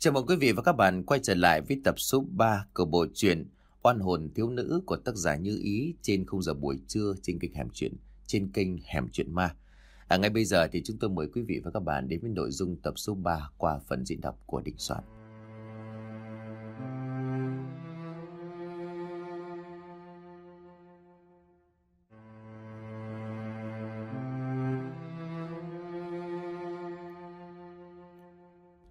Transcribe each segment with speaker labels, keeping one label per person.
Speaker 1: Chào mừng quý vị và các bạn quay trở lại với tập số 3 của bộ truyện Oan hồn thiếu nữ của tác giả Như Ý trên khung giờ buổi trưa trên kênh Hẻm truyện trên kênh Hẻm truyện Ma. À, ngay bây giờ thì chúng tôi mời quý vị và các bạn đến với nội dung tập số 3 qua phần diễn đọc của Đình Soạn.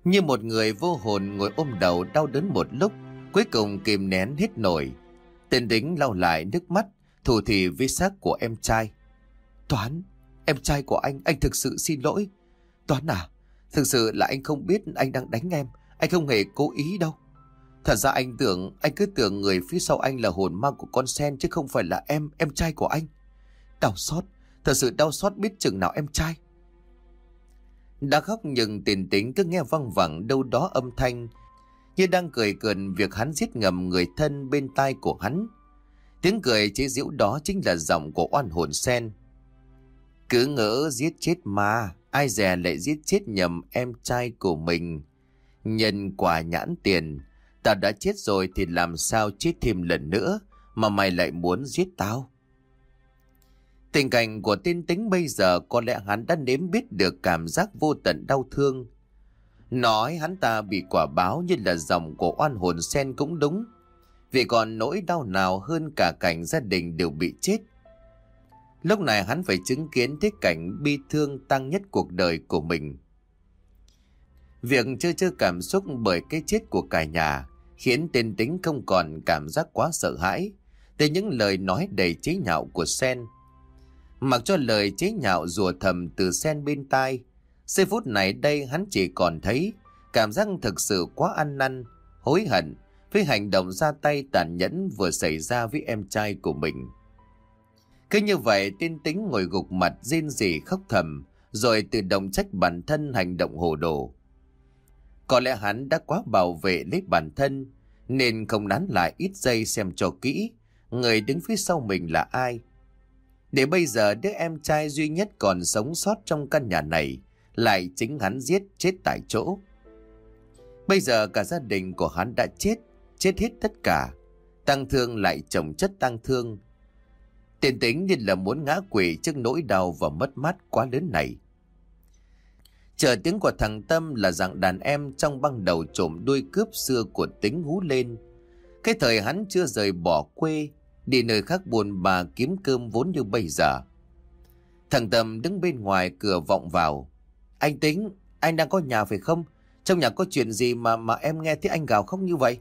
Speaker 1: Như một người vô hồn ngồi ôm đầu đau đớn một lúc, cuối cùng kìm nén hết nổi. Tên đính lau lại nước mắt, thủ thị với xác của em trai. Toán, em trai của anh, anh thực sự xin lỗi. Toán à, thực sự là anh không biết anh đang đánh em, anh không hề cố ý đâu. Thật ra anh tưởng, anh cứ tưởng người phía sau anh là hồn ma của con sen chứ không phải là em, em trai của anh. Đau xót, thật sự đau xót biết chừng nào em trai. Đã khóc nhưng tiền tính cứ nghe văng vẳng đâu đó âm thanh, Như đang cười cợt việc hắn giết ngầm người thân bên tai của hắn. Tiếng cười chế giễu đó chính là giọng của oan hồn sen. Cứ ngỡ giết chết ma, Ai dè lại giết chết nhầm em trai của mình. Nhân quả nhãn tiền Tao đã chết rồi thì làm sao chết thêm lần nữa Mà mày lại muốn giết tao? Tình cảnh của tên tính bây giờ có lẽ hắn đã nếm biết được cảm giác vô tận đau thương. Nói hắn ta bị quả báo như là dòng của oan hồn sen cũng đúng. Vì còn nỗi đau nào hơn cả cảnh gia đình đều bị chết. Lúc này hắn phải chứng kiến thế cảnh bi thương tăng nhất cuộc đời của mình. Việc chưa chưa cảm xúc bởi cái chết của cả nhà khiến tên tính không còn cảm giác quá sợ hãi. Từ những lời nói đầy chế nhạo của Sen Mặc cho lời chế nhạo rùa thầm từ sen bên tai, giây phút này đây hắn chỉ còn thấy cảm giác thực sự quá ăn năn, hối hận với hành động ra tay tàn nhẫn vừa xảy ra với em trai của mình. Cứ như vậy tin tính ngồi gục mặt rên rỉ khóc thầm rồi tự động trách bản thân hành động hồ đồ. Có lẽ hắn đã quá bảo vệ lấy bản thân nên không nán lại ít giây xem cho kỹ người đứng phía sau mình là ai để bây giờ đứa em trai duy nhất còn sống sót trong căn nhà này lại chính hắn giết chết tại chỗ. Bây giờ cả gia đình của hắn đã chết, chết hết tất cả. Tăng thương lại chồng chất tăng thương. Tiền tính như là muốn ngã quỷ trước nỗi đau và mất mát quá lớn này. Chờ tiếng của thằng Tâm là dạng đàn em trong băng đầu trộm đuôi cướp xưa của tính hú lên. Cái thời hắn chưa rời bỏ quê, đi nơi khác buồn bà kiếm cơm vốn như bây giờ. Thằng Tâm đứng bên ngoài cửa vọng vào. Anh tính, anh đang có nhà phải không? Trong nhà có chuyện gì mà mà em nghe thấy anh gào khóc như vậy?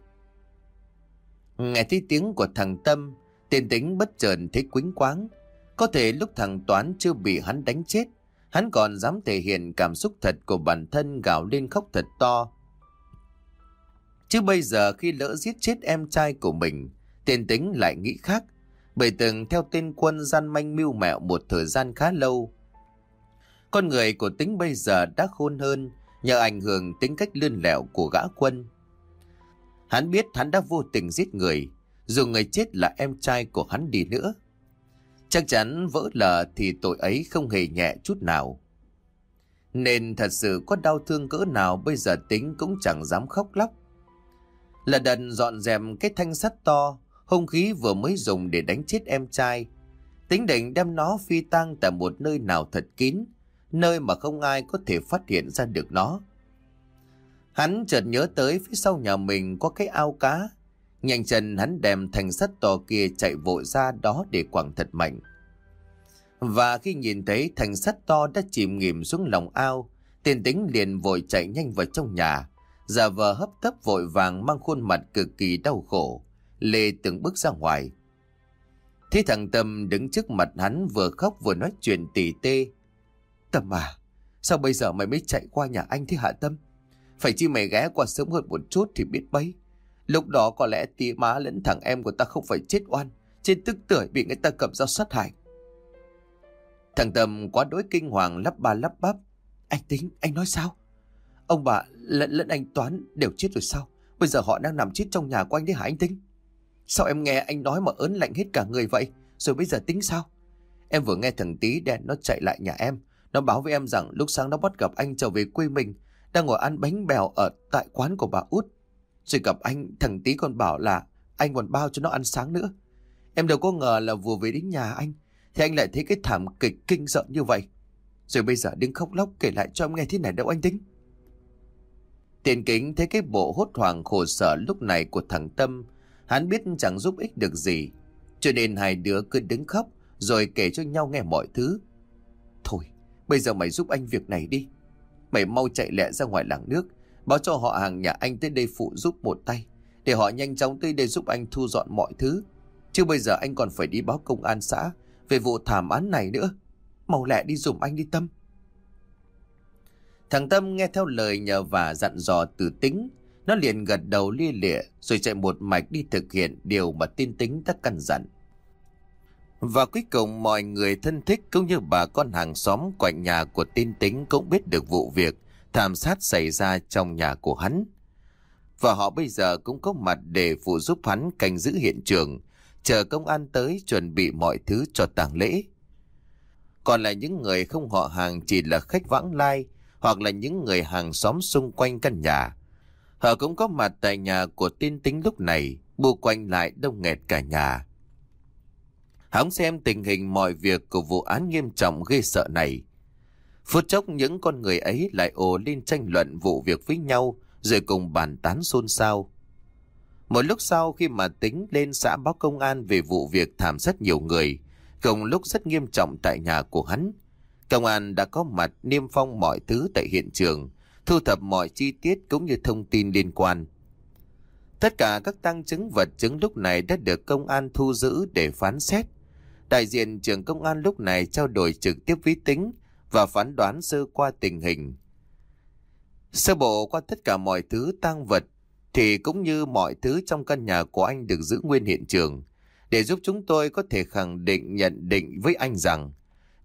Speaker 1: Nghe thấy tiếng của thằng Tâm, tên tính bất chợt thấy quính quáng. Có thể lúc thằng Toán chưa bị hắn đánh chết, hắn còn dám thể hiện cảm xúc thật của bản thân gào lên khóc thật to. Chứ bây giờ khi lỡ giết chết em trai của mình, Tên tính lại nghĩ khác, bởi từng theo tên quân gian manh mưu mẹo một thời gian khá lâu. Con người của tính bây giờ đã khôn hơn nhờ ảnh hưởng tính cách lươn lẹo của gã quân. Hắn biết hắn đã vô tình giết người, dù người chết là em trai của hắn đi nữa. Chắc chắn vỡ lờ thì tội ấy không hề nhẹ chút nào. Nên thật sự có đau thương cỡ nào bây giờ tính cũng chẳng dám khóc lóc. Là đần dọn dẹp cái thanh sắt to, hung khí vừa mới dùng để đánh chết em trai. Tính định đem nó phi tang tại một nơi nào thật kín, nơi mà không ai có thể phát hiện ra được nó. Hắn chợt nhớ tới phía sau nhà mình có cái ao cá. Nhanh chân hắn đem thành sắt to kia chạy vội ra đó để quẳng thật mạnh. Và khi nhìn thấy thành sắt to đã chìm nghỉm xuống lòng ao, tiền tính liền vội chạy nhanh vào trong nhà, giả vờ hấp tấp vội vàng mang khuôn mặt cực kỳ đau khổ. Lê từng bước ra ngoài. Thế thằng Tâm đứng trước mặt hắn vừa khóc vừa nói chuyện tỉ tê. Tâm à, sao bây giờ mày mới chạy qua nhà anh thế hả Tâm? Phải chi mày ghé qua sớm hơn một chút thì biết bấy. Lúc đó có lẽ tí má lẫn thằng em của ta không phải chết oan, trên tức tuổi bị người ta cầm dao sát hại. Thằng Tâm quá đối kinh hoàng lắp ba lắp bắp. Anh tính, anh nói sao? Ông bà lẫn lẫn anh Toán đều chết rồi sao? Bây giờ họ đang nằm chết trong nhà của anh đấy hả anh tính? Sao em nghe anh nói mà ớn lạnh hết cả người vậy? Rồi bây giờ tính sao? Em vừa nghe thằng tí đen nó chạy lại nhà em. Nó báo với em rằng lúc sáng nó bắt gặp anh trở về quê mình. đang ngồi ăn bánh bèo ở tại quán của bà út. Rồi gặp anh, thằng tí còn bảo là anh còn bao cho nó ăn sáng nữa. Em đâu có ngờ là vừa về đến nhà anh, thì anh lại thấy cái thảm kịch kinh sợ như vậy. Rồi bây giờ đứng khóc lóc kể lại cho em nghe thế này đâu anh tính. Tiền kính thấy cái bộ hốt hoảng khổ sở lúc này của thằng Tâm, hắn biết chẳng giúp ích được gì. Cho nên hai đứa cứ đứng khóc rồi kể cho nhau nghe mọi thứ. Thôi, bây giờ mày giúp anh việc này đi. Mày mau chạy lẹ ra ngoài làng nước, báo cho họ hàng nhà anh tới đây phụ giúp một tay, để họ nhanh chóng tới đây giúp anh thu dọn mọi thứ. Chứ bây giờ anh còn phải đi báo công an xã về vụ thảm án này nữa. Mau lẹ đi dùm anh đi Tâm. Thằng Tâm nghe theo lời nhờ và dặn dò từ tính. Nó liền gật đầu lia lịa rồi chạy một mạch đi thực hiện điều mà tin tính đã căn dặn. Và cuối cùng mọi người thân thích cũng như bà con hàng xóm quanh nhà của tin tính cũng biết được vụ việc thảm sát xảy ra trong nhà của hắn. Và họ bây giờ cũng có mặt để phụ giúp hắn canh giữ hiện trường, chờ công an tới chuẩn bị mọi thứ cho tang lễ. Còn là những người không họ hàng chỉ là khách vãng lai hoặc là những người hàng xóm xung quanh căn nhà. Họ cũng có mặt tại nhà của tin tính lúc này, bu quanh lại đông nghẹt cả nhà. Hắn xem tình hình mọi việc của vụ án nghiêm trọng ghê sợ này. Phút chốc những con người ấy lại ồ lên tranh luận vụ việc với nhau rồi cùng bàn tán xôn xao. Một lúc sau khi mà tính lên xã báo công an về vụ việc thảm rất nhiều người, cùng lúc rất nghiêm trọng tại nhà của hắn, công an đã có mặt niêm phong mọi thứ tại hiện trường, thu thập mọi chi tiết cũng như thông tin liên quan. Tất cả các tăng chứng vật chứng lúc này đã được công an thu giữ để phán xét. Đại diện trưởng công an lúc này trao đổi trực tiếp với tính và phán đoán sơ qua tình hình. Sơ bộ qua tất cả mọi thứ tăng vật thì cũng như mọi thứ trong căn nhà của anh được giữ nguyên hiện trường để giúp chúng tôi có thể khẳng định nhận định với anh rằng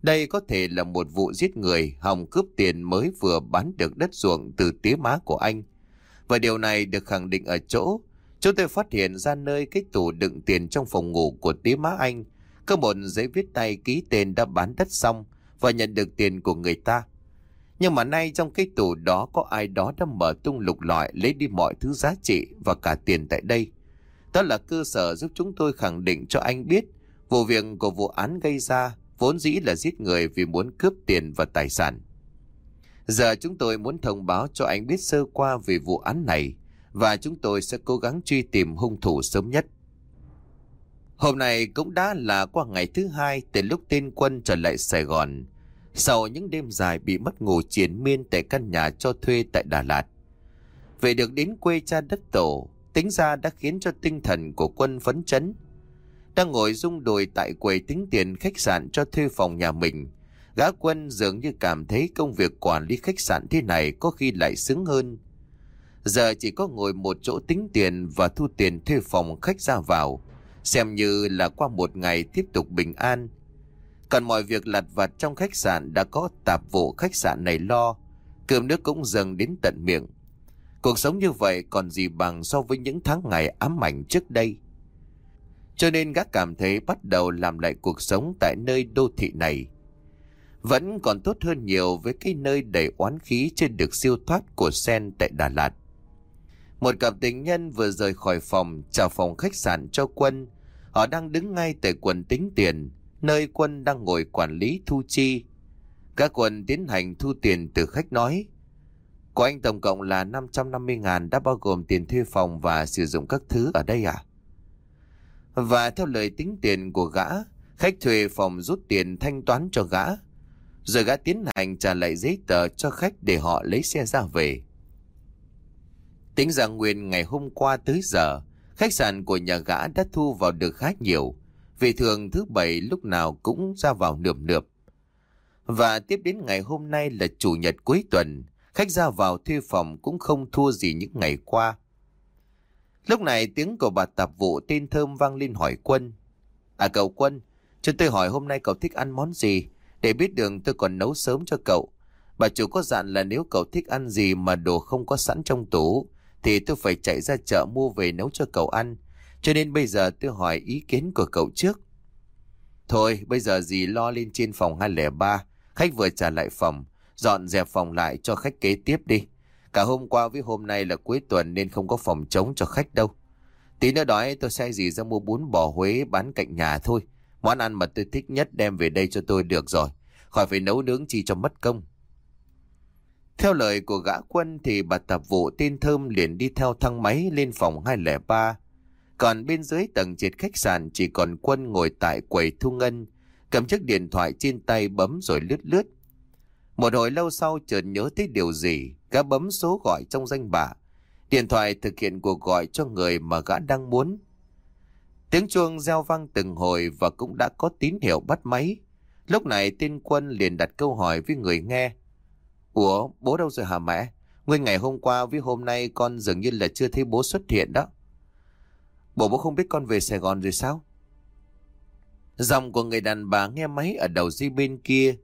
Speaker 1: đây có thể là một vụ giết người hòng cướp tiền mới vừa bán được đất ruộng từ tía má của anh. Và điều này được khẳng định ở chỗ, chúng tôi phát hiện ra nơi cái tủ đựng tiền trong phòng ngủ của tía má anh có một giấy viết tay ký tên đã bán đất xong và nhận được tiền của người ta. Nhưng mà nay trong cái tủ đó có ai đó đã mở tung lục lọi lấy đi mọi thứ giá trị và cả tiền tại đây. Đó là cơ sở giúp chúng tôi khẳng định cho anh biết vụ việc của vụ án gây ra vốn dĩ là giết người vì muốn cướp tiền và tài sản. Giờ chúng tôi muốn thông báo cho anh biết sơ qua về vụ án này và chúng tôi sẽ cố gắng truy tìm hung thủ sớm nhất. Hôm nay cũng đã là qua ngày thứ hai từ lúc tên quân trở lại Sài Gòn. Sau những đêm dài bị mất ngủ chiến miên tại căn nhà cho thuê tại Đà Lạt. Về được đến quê cha đất tổ, tính ra đã khiến cho tinh thần của quân phấn chấn. Đang ngồi rung đùi tại quầy tính tiền khách sạn cho thuê phòng nhà mình. Gã quân dường như cảm thấy công việc quản lý khách sạn thế này có khi lại sướng hơn. Giờ chỉ có ngồi một chỗ tính tiền và thu tiền thuê phòng khách ra vào xem như là qua một ngày tiếp tục bình an. Còn mọi việc lặt vặt trong khách sạn đã có tạp vụ khách sạn này lo, cơm nước cũng dần đến tận miệng. Cuộc sống như vậy còn gì bằng so với những tháng ngày ám ảnh trước đây. Cho nên gác cảm thấy bắt đầu làm lại cuộc sống tại nơi đô thị này. Vẫn còn tốt hơn nhiều với cái nơi đầy oán khí trên được siêu thoát của sen tại Đà Lạt. Một cặp tình nhân vừa rời khỏi phòng chào phòng khách sạn cho Quân. Họ đang đứng ngay tại quần tính tiền, nơi Quân đang ngồi quản lý thu chi. Các quân tiến hành thu tiền từ khách nói. Của anh tổng cộng là 550 ngàn đã bao gồm tiền thuê phòng và sử dụng các thứ ở đây à? Và theo lời tính tiền của gã, khách thuê phòng rút tiền thanh toán cho gã. Rồi gã tiến hành trả lại giấy tờ cho khách để họ lấy xe ra về. Tính ra nguyên ngày hôm qua tới giờ, khách sạn của nhà gã đã thu vào được khá nhiều, vì thường thứ bảy lúc nào cũng ra vào nườm nượp. Và tiếp đến ngày hôm nay là chủ nhật cuối tuần, khách ra vào thuê phòng cũng không thua gì những ngày qua. Lúc này tiếng của bà tạp vụ tên Thơm vang lên hỏi Quân. À cậu Quân, cho tôi hỏi hôm nay cậu thích ăn món gì, để biết đường tôi còn nấu sớm cho cậu. Bà chủ có dặn là nếu cậu thích ăn gì mà đồ không có sẵn trong tủ, thì tôi phải chạy ra chợ mua về nấu cho cậu ăn. Cho nên bây giờ tôi hỏi ý kiến của cậu trước. Thôi, bây giờ gì lo lên trên phòng 203, khách vừa trả lại phòng, dọn dẹp phòng lại cho khách kế tiếp đi. Cả hôm qua với hôm nay là cuối tuần nên không có phòng trống cho khách đâu. Tí nữa đói tôi sai gì ra mua bún bò Huế bán cạnh nhà thôi. Món ăn mà tôi thích nhất đem về đây cho tôi được rồi. Khỏi phải nấu nướng chi cho mất công. Theo lời của gã quân thì bà tạp vụ tên Thơm liền đi theo thang máy lên phòng 203. Còn bên dưới tầng trệt khách sạn chỉ còn quân ngồi tại quầy thu ngân, cầm chiếc điện thoại trên tay bấm rồi lướt lướt. Một hồi lâu sau chợt nhớ thấy điều gì, gã bấm số gọi trong danh bạ. Điện thoại thực hiện cuộc gọi cho người mà gã đang muốn. Tiếng chuông reo vang từng hồi và cũng đã có tín hiệu bắt máy. Lúc này tên quân liền đặt câu hỏi với người nghe. Ủa, bố đâu rồi hả mẹ? Nguyên ngày hôm qua với hôm nay con dường như là chưa thấy bố xuất hiện đó. Bố bố không biết con về Sài Gòn rồi sao? Dòng của người đàn bà nghe máy ở đầu dây bên kia.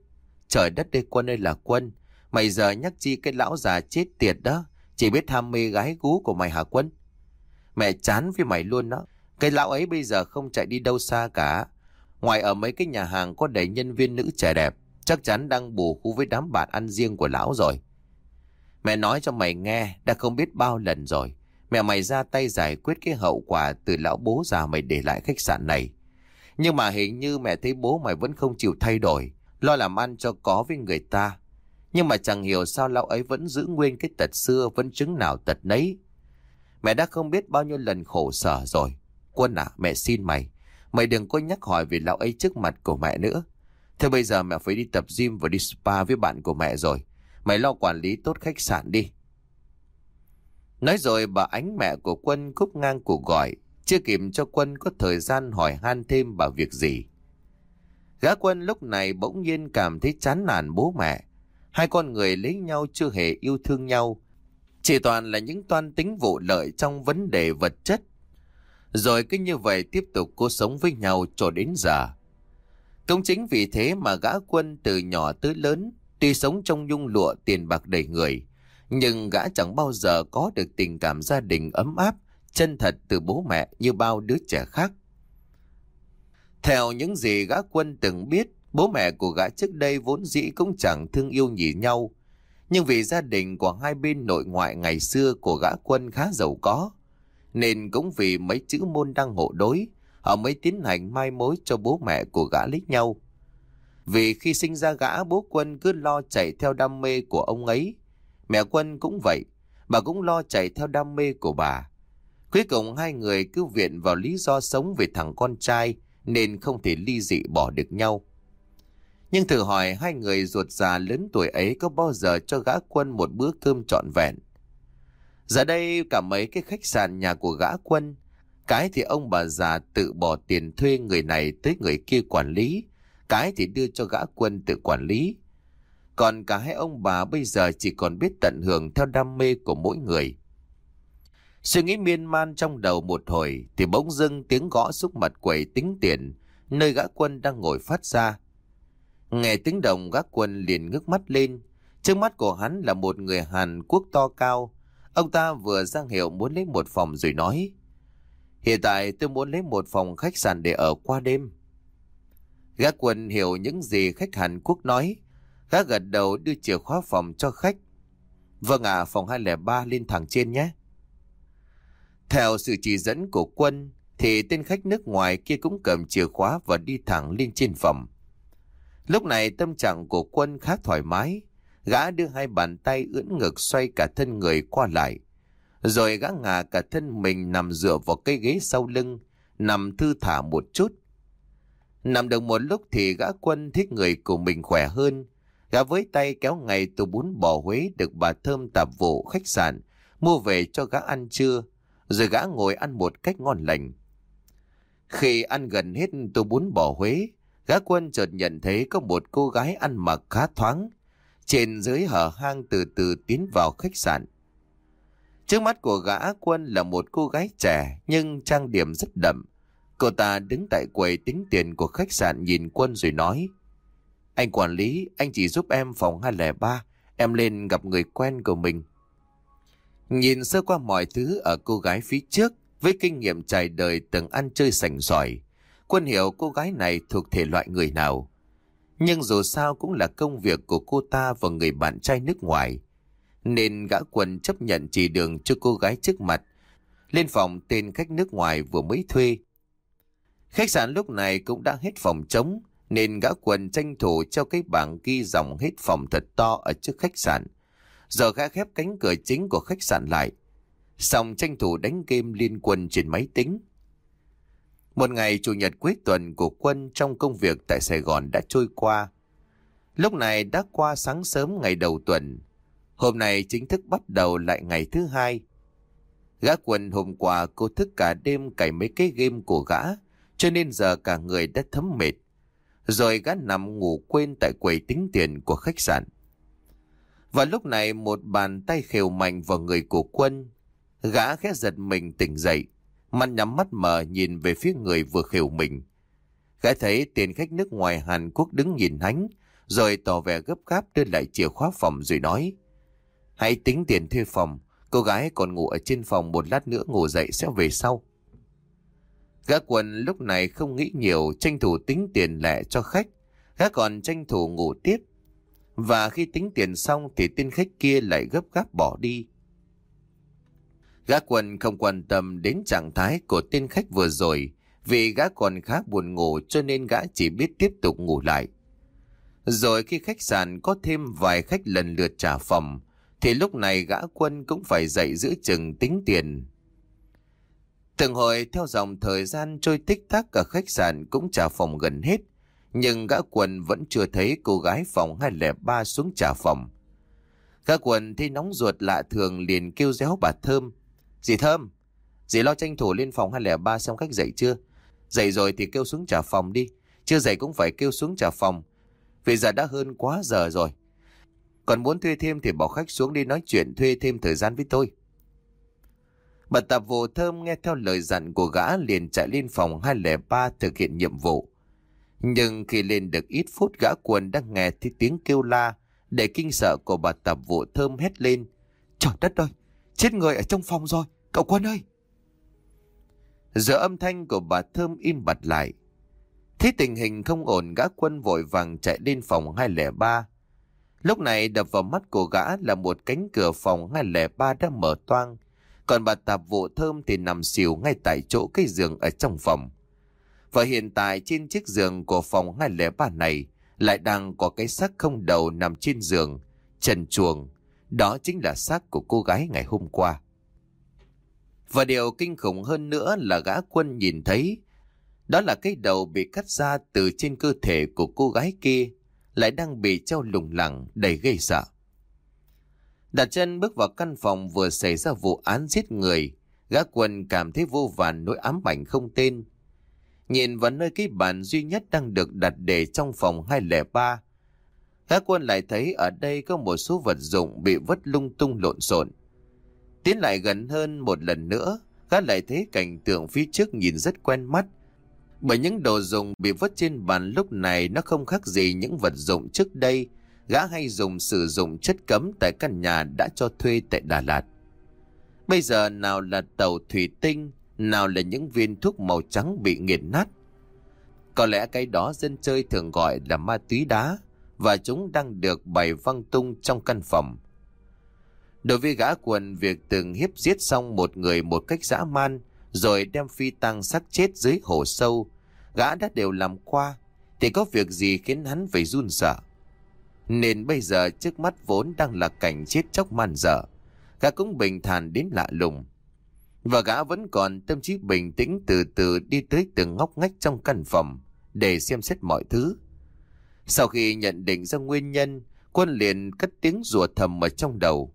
Speaker 1: Trời đất đây quân ơi là quân. Mày giờ nhắc chi cái lão già chết tiệt đó. Chỉ biết tham mê gái gú của mày hả quân? Mẹ chán với mày luôn đó. Cái lão ấy bây giờ không chạy đi đâu xa cả. Ngoài ở mấy cái nhà hàng có đầy nhân viên nữ trẻ đẹp. Chắc chắn đang bù khu với đám bạn ăn riêng của lão rồi. Mẹ nói cho mày nghe, đã không biết bao lần rồi. Mẹ mày ra tay giải quyết cái hậu quả từ lão bố già mày để lại khách sạn này. Nhưng mà hình như mẹ thấy bố mày vẫn không chịu thay đổi, lo làm ăn cho có với người ta. Nhưng mà chẳng hiểu sao lão ấy vẫn giữ nguyên cái tật xưa vẫn chứng nào tật nấy. Mẹ đã không biết bao nhiêu lần khổ sở rồi. Quân à, mẹ xin mày. Mày đừng có nhắc hỏi về lão ấy trước mặt của mẹ nữa. Thế bây giờ mẹ phải đi tập gym và đi spa với bạn của mẹ rồi. Mày lo quản lý tốt khách sạn đi. Nói rồi bà ánh mẹ của Quân cúp ngang cuộc gọi, chưa kịp cho Quân có thời gian hỏi han thêm bà việc gì. Gã Quân lúc này bỗng nhiên cảm thấy chán nản bố mẹ. Hai con người lấy nhau chưa hề yêu thương nhau. Chỉ toàn là những toan tính vụ lợi trong vấn đề vật chất. Rồi cứ như vậy tiếp tục cố sống với nhau cho đến già. Cũng chính vì thế mà gã quân từ nhỏ tới lớn, tuy sống trong nhung lụa tiền bạc đầy người, nhưng gã chẳng bao giờ có được tình cảm gia đình ấm áp, chân thật từ bố mẹ như bao đứa trẻ khác. Theo những gì gã quân từng biết, bố mẹ của gã trước đây vốn dĩ cũng chẳng thương yêu nhỉ nhau. Nhưng vì gia đình của hai bên nội ngoại ngày xưa của gã quân khá giàu có, nên cũng vì mấy chữ môn đăng hộ đối, họ mới tiến hành mai mối cho bố mẹ của gã lấy nhau. Vì khi sinh ra gã bố quân cứ lo chạy theo đam mê của ông ấy, Mẹ Quân cũng vậy, bà cũng lo chạy theo đam mê của bà. Cuối cùng hai người cứ viện vào lý do sống về thằng con trai nên không thể ly dị bỏ được nhau. Nhưng thử hỏi hai người ruột già lớn tuổi ấy có bao giờ cho gã quân một bữa cơm trọn vẹn. Giờ đây cả mấy cái khách sạn nhà của gã quân, cái thì ông bà già tự bỏ tiền thuê người này tới người kia quản lý, cái thì đưa cho gã quân tự quản lý. Còn cả hai ông bà bây giờ chỉ còn biết tận hưởng theo đam mê của mỗi người. Suy nghĩ miên man trong đầu một hồi thì bỗng dưng tiếng gõ xúc mặt quầy tính tiền nơi gã quân đang ngồi phát ra. Nghe tiếng đồng gác quân liền ngước mắt lên. Trước mắt của hắn là một người Hàn Quốc to cao. Ông ta vừa ra hiệu muốn lấy một phòng rồi nói. Hiện tại tôi muốn lấy một phòng khách sạn để ở qua đêm. Gác quân hiểu những gì khách Hàn Quốc nói gác gật đầu đưa chìa khóa phòng cho khách. Vâng ạ, phòng 203 lên thẳng trên nhé. Theo sự chỉ dẫn của quân, thì tên khách nước ngoài kia cũng cầm chìa khóa và đi thẳng lên trên phòng. Lúc này tâm trạng của quân khá thoải mái. Gã đưa hai bàn tay ưỡn ngực xoay cả thân người qua lại. Rồi gã ngả cả thân mình nằm dựa vào cây ghế sau lưng, nằm thư thả một chút. Nằm được một lúc thì gã quân thích người của mình khỏe hơn, Gã với tay kéo ngày từ bún bò Huế được bà Thơm tạp vụ khách sạn mua về cho gã ăn trưa, rồi gã ngồi ăn một cách ngon lành. Khi ăn gần hết tô bún bò Huế, gã quân chợt nhận thấy có một cô gái ăn mặc khá thoáng, trên dưới hở hang từ từ tiến vào khách sạn. Trước mắt của gã quân là một cô gái trẻ nhưng trang điểm rất đậm. Cô ta đứng tại quầy tính tiền của khách sạn nhìn quân rồi nói anh quản lý, anh chỉ giúp em phòng 203, em lên gặp người quen của mình. Nhìn sơ qua mọi thứ ở cô gái phía trước, với kinh nghiệm trải đời từng ăn chơi sành sỏi, quân hiểu cô gái này thuộc thể loại người nào. Nhưng dù sao cũng là công việc của cô ta và người bạn trai nước ngoài. nên gã quân chấp nhận chỉ đường cho cô gái trước mặt, lên phòng tên khách nước ngoài vừa mới thuê. Khách sạn lúc này cũng đã hết phòng trống, nên gã quần tranh thủ cho cái bảng ghi dòng hết phòng thật to ở trước khách sạn. Giờ gã khép cánh cửa chính của khách sạn lại. Xong tranh thủ đánh game liên quân trên máy tính. Một ngày chủ nhật cuối tuần của quân trong công việc tại Sài Gòn đã trôi qua. Lúc này đã qua sáng sớm ngày đầu tuần. Hôm nay chính thức bắt đầu lại ngày thứ hai. Gã quân hôm qua cô thức cả đêm cày mấy cái game của gã, cho nên giờ cả người đã thấm mệt. Rồi gã nằm ngủ quên tại quầy tính tiền của khách sạn. Và lúc này một bàn tay khều mạnh vào người của quân. Gã khẽ giật mình tỉnh dậy, mắt nhắm mắt mở nhìn về phía người vừa khều mình. Gã thấy tiền khách nước ngoài Hàn Quốc đứng nhìn hắn, rồi tỏ vẻ gấp gáp đưa lại chìa khóa phòng rồi nói. Hãy tính tiền thuê phòng, cô gái còn ngủ ở trên phòng một lát nữa ngủ dậy sẽ về sau. Gã quần lúc này không nghĩ nhiều tranh thủ tính tiền lẻ cho khách, gã còn tranh thủ ngủ tiếp. Và khi tính tiền xong thì tên khách kia lại gấp gáp bỏ đi. Gã quần không quan tâm đến trạng thái của tên khách vừa rồi, vì gã còn khá buồn ngủ cho nên gã chỉ biết tiếp tục ngủ lại. Rồi khi khách sạn có thêm vài khách lần lượt trả phòng, thì lúc này gã quân cũng phải dậy giữ chừng tính tiền. Từng hồi theo dòng thời gian trôi tích tắc cả khách sạn cũng trả phòng gần hết, nhưng gã quân vẫn chưa thấy cô gái phòng 203 xuống trả phòng. Gã quân thấy nóng ruột lạ thường liền kêu réo bà Thơm. Dì Thơm, dì lo tranh thủ lên phòng 203 xem khách dậy chưa? Dậy rồi thì kêu xuống trả phòng đi, chưa dậy cũng phải kêu xuống trả phòng. Vì giờ đã hơn quá giờ rồi. Còn muốn thuê thêm thì bảo khách xuống đi nói chuyện thuê thêm thời gian với tôi. Bà tạp vụ thơm nghe theo lời dặn của gã liền chạy lên phòng 203 thực hiện nhiệm vụ. Nhưng khi lên được ít phút gã quần đang nghe thấy tiếng kêu la để kinh sợ của bà tạp vụ thơm hét lên. Trời đất ơi, chết người ở trong phòng rồi, cậu quân ơi! Giờ âm thanh của bà thơm im bặt lại. Thấy tình hình không ổn gã quân vội vàng chạy lên phòng 203. Lúc này đập vào mắt của gã là một cánh cửa phòng 203 đã mở toang. Còn bà tạp vụ thơm thì nằm xỉu ngay tại chỗ cái giường ở trong phòng. Và hiện tại trên chiếc giường của phòng 203 này lại đang có cái xác không đầu nằm trên giường, trần chuồng. Đó chính là xác của cô gái ngày hôm qua. Và điều kinh khủng hơn nữa là gã quân nhìn thấy đó là cái đầu bị cắt ra từ trên cơ thể của cô gái kia lại đang bị treo lủng lẳng đầy gây sợ. Đặt chân bước vào căn phòng vừa xảy ra vụ án giết người, gã quân cảm thấy vô vàn nỗi ám ảnh không tên. Nhìn vào nơi cái bàn duy nhất đang được đặt để trong phòng 203, gã quân lại thấy ở đây có một số vật dụng bị vứt lung tung lộn xộn. Tiến lại gần hơn một lần nữa, gã lại thấy cảnh tượng phía trước nhìn rất quen mắt, bởi những đồ dùng bị vứt trên bàn lúc này nó không khác gì những vật dụng trước đây gã hay dùng sử dụng chất cấm tại căn nhà đã cho thuê tại Đà Lạt. Bây giờ nào là tàu thủy tinh, nào là những viên thuốc màu trắng bị nghiền nát. Có lẽ cái đó dân chơi thường gọi là ma túy đá và chúng đang được bày văng tung trong căn phòng. Đối với gã quần việc từng hiếp giết xong một người một cách dã man rồi đem phi tăng xác chết dưới hồ sâu, gã đã đều làm qua, thì có việc gì khiến hắn phải run sợ. Nên bây giờ trước mắt vốn đang là cảnh chết chóc man dở, gã cũng bình thản đến lạ lùng. Và gã vẫn còn tâm trí bình tĩnh từ từ đi tới từng ngóc ngách trong căn phòng để xem xét mọi thứ. Sau khi nhận định ra nguyên nhân, quân liền cất tiếng rủa thầm ở trong đầu.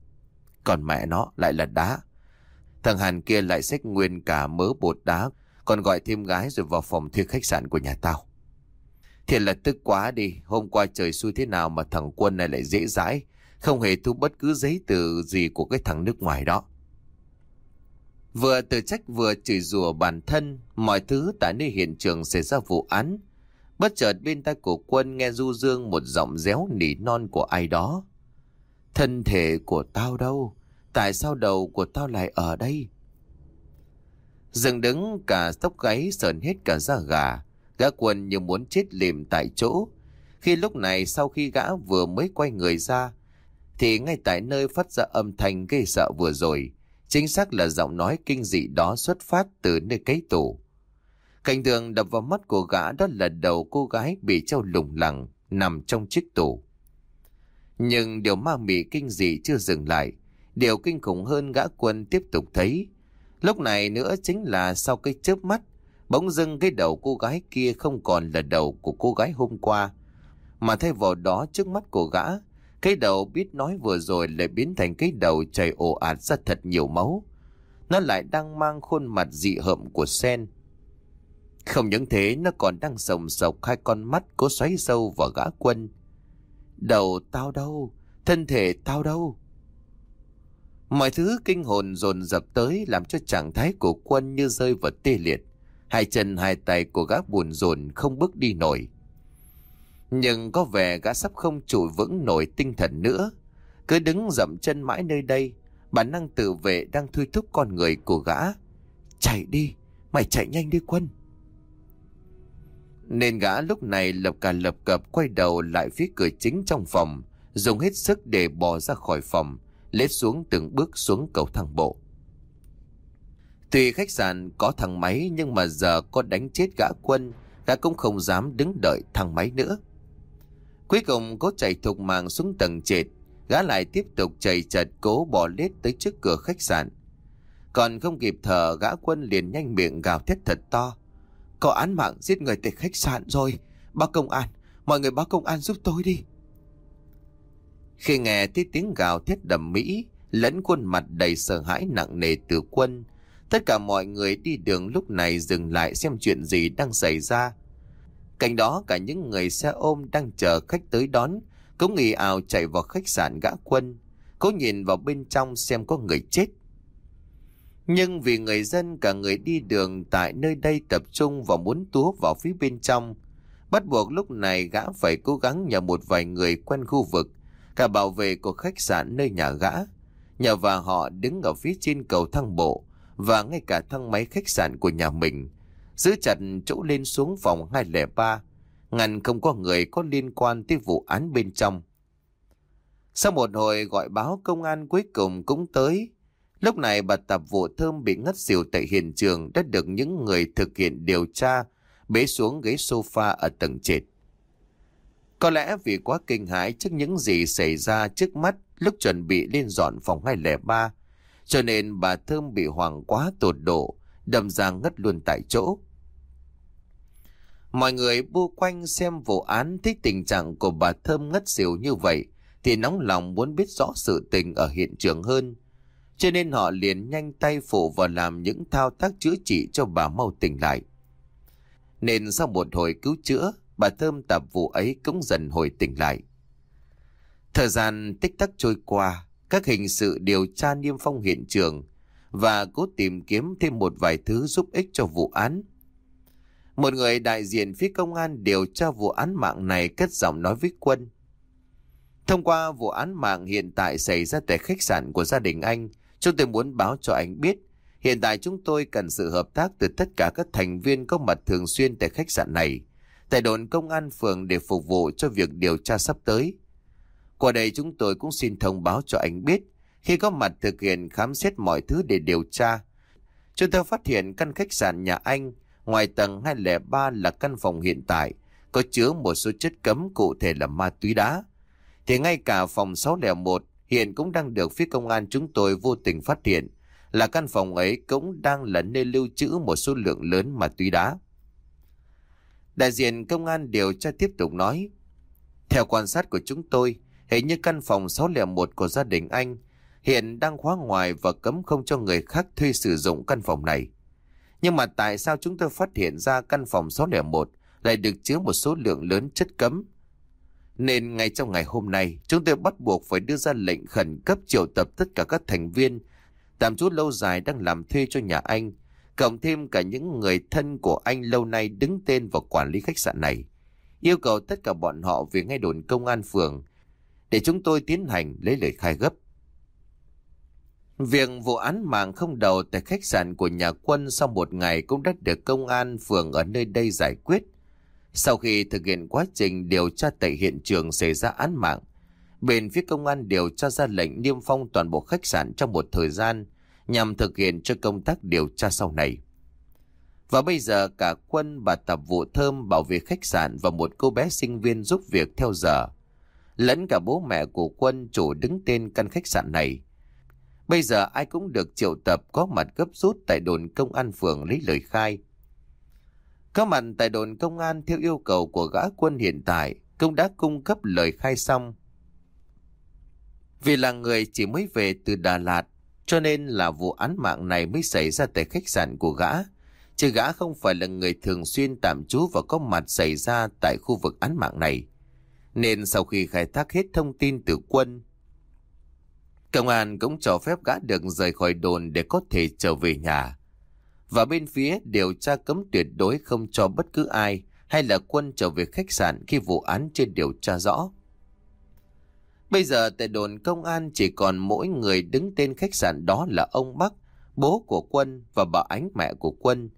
Speaker 1: Còn mẹ nó lại là đá. Thằng Hàn kia lại xách nguyên cả mớ bột đá, còn gọi thêm gái rồi vào phòng thuê khách sạn của nhà tao. Thiệt là tức quá đi, hôm qua trời xui thế nào mà thằng Quân này lại dễ dãi, không hề thu bất cứ giấy tờ gì của cái thằng nước ngoài đó. Vừa tự trách vừa chửi rủa bản thân, mọi thứ tại nơi hiện trường xảy ra vụ án. Bất chợt bên tai của Quân nghe du dương một giọng réo nỉ non của ai đó. Thân thể của tao đâu? Tại sao đầu của tao lại ở đây? Dừng đứng cả tóc gáy sờn hết cả da gà. Gã quân như muốn chết lìm tại chỗ. Khi lúc này sau khi gã vừa mới quay người ra, thì ngay tại nơi phát ra âm thanh gây sợ vừa rồi, chính xác là giọng nói kinh dị đó xuất phát từ nơi cấy tủ. Cảnh tượng đập vào mắt của gã đó là đầu cô gái bị treo lủng lẳng nằm trong chiếc tủ. Nhưng điều ma mị kinh dị chưa dừng lại. Điều kinh khủng hơn gã quân tiếp tục thấy. Lúc này nữa chính là sau cái chớp mắt, bỗng dưng cái đầu cô gái kia không còn là đầu của cô gái hôm qua. Mà thay vào đó trước mắt của gã, cái đầu biết nói vừa rồi lại biến thành cái đầu chảy ồ ạt ra thật nhiều máu. Nó lại đang mang khuôn mặt dị hợm của sen. Không những thế nó còn đang sồng sộc hai con mắt cố xoáy sâu vào gã quân. Đầu tao đâu? Thân thể tao đâu? Mọi thứ kinh hồn dồn dập tới làm cho trạng thái của quân như rơi vào tê liệt. Hai chân hai tay của gã buồn rồn không bước đi nổi. Nhưng có vẻ gã sắp không trụ vững nổi tinh thần nữa. Cứ đứng dậm chân mãi nơi đây, bản năng tự vệ đang thui thúc con người của gã. Chạy đi, mày chạy nhanh đi quân. Nên gã lúc này lập cả lập cập quay đầu lại phía cửa chính trong phòng, dùng hết sức để bò ra khỏi phòng, lết xuống từng bước xuống cầu thang bộ. Tuy khách sạn có thang máy nhưng mà giờ có đánh chết gã quân, gã cũng không dám đứng đợi thang máy nữa. Cuối cùng có chạy thục mạng xuống tầng trệt, gã lại tiếp tục chạy chật cố bò lết tới trước cửa khách sạn. Còn không kịp thở gã quân liền nhanh miệng gào thét thật to. Có án mạng giết người tại khách sạn rồi. Báo công an, mọi người báo công an giúp tôi đi. Khi nghe thấy tiếng gào thét đầm mỹ, lẫn khuôn mặt đầy sợ hãi nặng nề từ quân, tất cả mọi người đi đường lúc này dừng lại xem chuyện gì đang xảy ra. Cạnh đó cả những người xe ôm đang chờ khách tới đón, cũng nghỉ ào chạy vào khách sạn gã quân, cố nhìn vào bên trong xem có người chết. Nhưng vì người dân cả người đi đường tại nơi đây tập trung và muốn túa vào phía bên trong, bắt buộc lúc này gã phải cố gắng nhờ một vài người quen khu vực, cả bảo vệ của khách sạn nơi nhà gã, nhờ và họ đứng ở phía trên cầu thang bộ và ngay cả thang máy khách sạn của nhà mình, giữ chặt chỗ lên xuống phòng 203, ngăn không có người có liên quan tới vụ án bên trong. Sau một hồi gọi báo công an cuối cùng cũng tới, Lúc này bà tập vụ thơm bị ngất xỉu tại hiện trường đã được những người thực hiện điều tra bế xuống ghế sofa ở tầng trệt. Có lẽ vì quá kinh hãi trước những gì xảy ra trước mắt lúc chuẩn bị lên dọn phòng 203, cho nên bà Thơm bị hoảng quá tột độ, đâm ra ngất luôn tại chỗ. Mọi người bu quanh xem vụ án thấy tình trạng của bà Thơm ngất xỉu như vậy thì nóng lòng muốn biết rõ sự tình ở hiện trường hơn. Cho nên họ liền nhanh tay phụ vào làm những thao tác chữa trị cho bà mau tỉnh lại. Nên sau một hồi cứu chữa, bà Thơm tập vụ ấy cũng dần hồi tỉnh lại. Thời gian tích tắc trôi qua, các hình sự điều tra niêm phong hiện trường và cố tìm kiếm thêm một vài thứ giúp ích cho vụ án. Một người đại diện phía công an điều tra vụ án mạng này cất giọng nói với quân. Thông qua vụ án mạng hiện tại xảy ra tại khách sạn của gia đình anh, Chúng tôi muốn báo cho anh biết, hiện tại chúng tôi cần sự hợp tác từ tất cả các thành viên có mặt thường xuyên tại khách sạn này, tại đồn công an phường để phục vụ cho việc điều tra sắp tới. Qua đây chúng tôi cũng xin thông báo cho anh biết, khi có mặt thực hiện khám xét mọi thứ để điều tra, chúng tôi phát hiện căn khách sạn nhà anh, ngoài tầng 203 là căn phòng hiện tại, có chứa một số chất cấm cụ thể là ma túy đá. Thì ngay cả phòng 601 hiện cũng đang được phía công an chúng tôi vô tình phát hiện là căn phòng ấy cũng đang là nơi lưu trữ một số lượng lớn ma túy đá. Đại diện công an điều tra tiếp tục nói, theo quan sát của chúng tôi, hình như căn phòng 601 của gia đình anh hiện đang khóa ngoài và cấm không cho người khác thuê sử dụng căn phòng này. Nhưng mà tại sao chúng tôi phát hiện ra căn phòng 601 lại được chứa một số lượng lớn chất cấm nên ngay trong ngày hôm nay, chúng tôi bắt buộc phải đưa ra lệnh khẩn cấp triệu tập tất cả các thành viên tạm trú lâu dài đang làm thuê cho nhà anh, cộng thêm cả những người thân của anh lâu nay đứng tên vào quản lý khách sạn này. Yêu cầu tất cả bọn họ về ngay đồn công an phường để chúng tôi tiến hành lấy lời khai gấp. Việc vụ án mạng không đầu tại khách sạn của nhà quân sau một ngày cũng đã được công an phường ở nơi đây giải quyết. Sau khi thực hiện quá trình điều tra tại hiện trường xảy ra án mạng, Bên phía công an đều cho ra lệnh niêm phong toàn bộ khách sạn trong một thời gian nhằm thực hiện cho công tác điều tra sau này. Và bây giờ cả quân bà tập vụ thơm bảo vệ khách sạn và một cô bé sinh viên giúp việc theo giờ. Lẫn cả bố mẹ của quân chủ đứng tên căn khách sạn này. Bây giờ ai cũng được triệu tập có mặt gấp rút tại đồn công an phường lấy lời khai. Có mặt tại đồn công an theo yêu cầu của gã quân hiện tại cũng đã cung cấp lời khai xong. Vì là người chỉ mới về từ Đà Lạt cho nên là vụ án mạng này mới xảy ra tại khách sạn của gã. Chứ gã không phải là người thường xuyên tạm trú và có mặt xảy ra tại khu vực án mạng này. Nên sau khi khai thác hết thông tin từ quân, công an cũng cho phép gã được rời khỏi đồn để có thể trở về nhà. Và bên phía điều tra cấm tuyệt đối không cho bất cứ ai hay là quân trở về khách sạn khi vụ án trên điều tra rõ. Bây giờ tại đồn công an chỉ còn mỗi người đứng tên khách sạn đó là ông Bắc, bố của Quân và bà Ánh mẹ của Quân.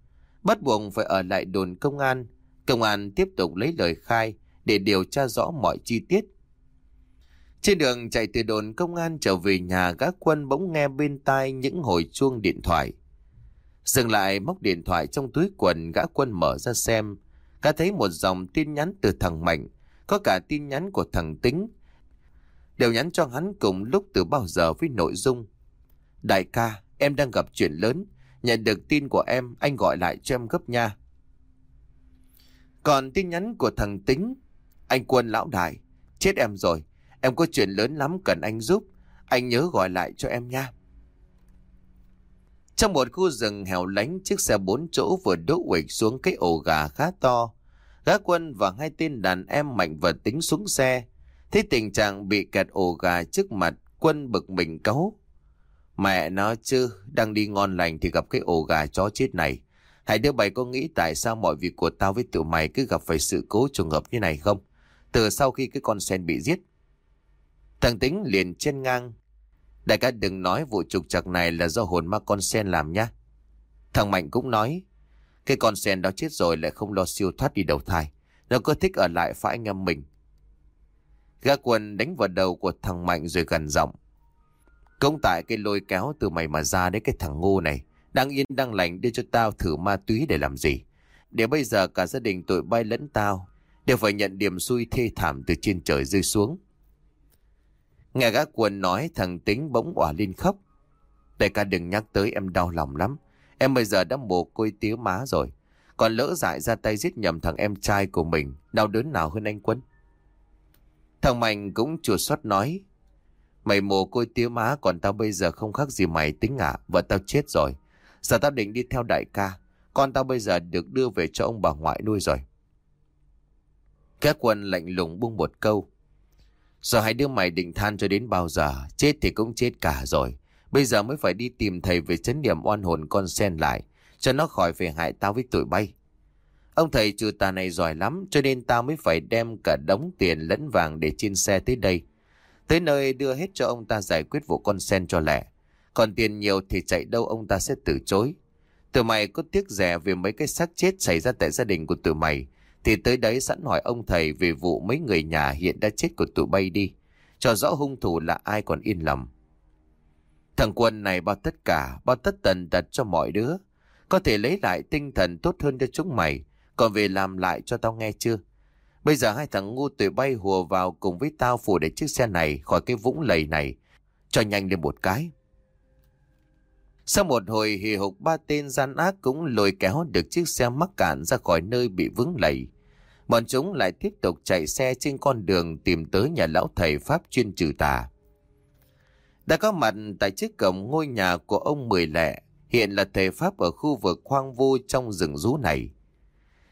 Speaker 1: Bắt buộc phải ở lại đồn công an. Công an tiếp tục lấy lời khai để điều tra rõ mọi chi tiết. Trên đường chạy từ đồn công an trở về nhà gã Quân bỗng nghe bên tai những hồi chuông điện thoại. Dừng lại móc điện thoại trong túi quần gã Quân mở ra xem. Gã thấy một dòng tin nhắn từ thằng Mạnh, có cả tin nhắn của thằng Tính, đều nhắn cho hắn cùng lúc từ bao giờ với nội dung. Đại ca, em đang gặp chuyện lớn, nhận được tin của em, anh gọi lại cho em gấp nha. Còn tin nhắn của thằng Tính, anh quân lão đại, chết em rồi, em có chuyện lớn lắm cần anh giúp, anh nhớ gọi lại cho em nha. Trong một khu rừng hẻo lánh, chiếc xe bốn chỗ vừa đỗ quịch xuống cái ổ gà khá to. Gã quân và hai tên đàn em mạnh và tính xuống xe, Thấy tình trạng bị kẹt ổ gà trước mặt, quân bực mình cáu. Mẹ nó chứ, đang đi ngon lành thì gặp cái ổ gà chó chết này. Hãy đứa bày có nghĩ tại sao mọi việc của tao với tụi mày cứ gặp phải sự cố trùng hợp như này không? Từ sau khi cái con sen bị giết. Thằng Tính liền chen ngang. Đại ca đừng nói vụ trục trặc này là do hồn ma con sen làm nhá. Thằng Mạnh cũng nói. Cái con sen đó chết rồi lại không lo siêu thoát đi đầu thai. Nó cứ thích ở lại phải anh em mình. Gã quân đánh vào đầu của thằng Mạnh rồi gần giọng. Công tại cái lôi kéo từ mày mà ra đấy, cái thằng ngu này. Đang yên đang lành đưa cho tao thử ma túy để làm gì. Để bây giờ cả gia đình tụi bay lẫn tao, đều phải nhận điểm xui thê thảm từ trên trời rơi xuống. Nghe gã quân nói thằng tính bỗng òa lên khóc. Đại ca đừng nhắc tới em đau lòng lắm. Em bây giờ đã mồ côi tía má rồi. Còn lỡ dại ra tay giết nhầm thằng em trai của mình. Đau đớn nào hơn anh Quân? Thằng Mạnh cũng chua xót nói. Mày mồ côi tía má còn tao bây giờ không khác gì mày tính à, vợ tao chết rồi. Giờ tao định đi theo đại ca, con tao bây giờ được đưa về cho ông bà ngoại nuôi rồi. Các quân lạnh lùng buông một câu. Giờ hai đứa mày định than cho đến bao giờ, chết thì cũng chết cả rồi. Bây giờ mới phải đi tìm thầy về chấn niệm oan hồn con sen lại, cho nó khỏi phải hại tao với tụi bay. Ông thầy trừ tà này giỏi lắm cho nên tao mới phải đem cả đống tiền lẫn vàng để trên xe tới đây. Tới nơi đưa hết cho ông ta giải quyết vụ con sen cho lẹ. Còn tiền nhiều thì chạy đâu ông ta sẽ từ chối. Tụi mày có tiếc rẻ vì mấy cái xác chết xảy ra tại gia đình của tụi mày thì tới đấy sẵn hỏi ông thầy về vụ mấy người nhà hiện đã chết của tụi bay đi. Cho rõ hung thủ là ai còn yên lòng. Thằng quân này bao tất cả, bao tất tần tật cho mọi đứa. Có thể lấy lại tinh thần tốt hơn cho chúng mày còn về làm lại cho tao nghe chưa? Bây giờ hai thằng ngu tụi bay hùa vào cùng với tao phủ để chiếc xe này khỏi cái vũng lầy này. Cho nhanh lên một cái. Sau một hồi hì hục ba tên gian ác cũng lôi kéo được chiếc xe mắc cạn ra khỏi nơi bị vướng lầy. Bọn chúng lại tiếp tục chạy xe trên con đường tìm tới nhà lão thầy Pháp chuyên trừ tà. Đã có mặt tại chiếc cổng ngôi nhà của ông Mười Lẹ, hiện là thầy Pháp ở khu vực hoang vu trong rừng rú này.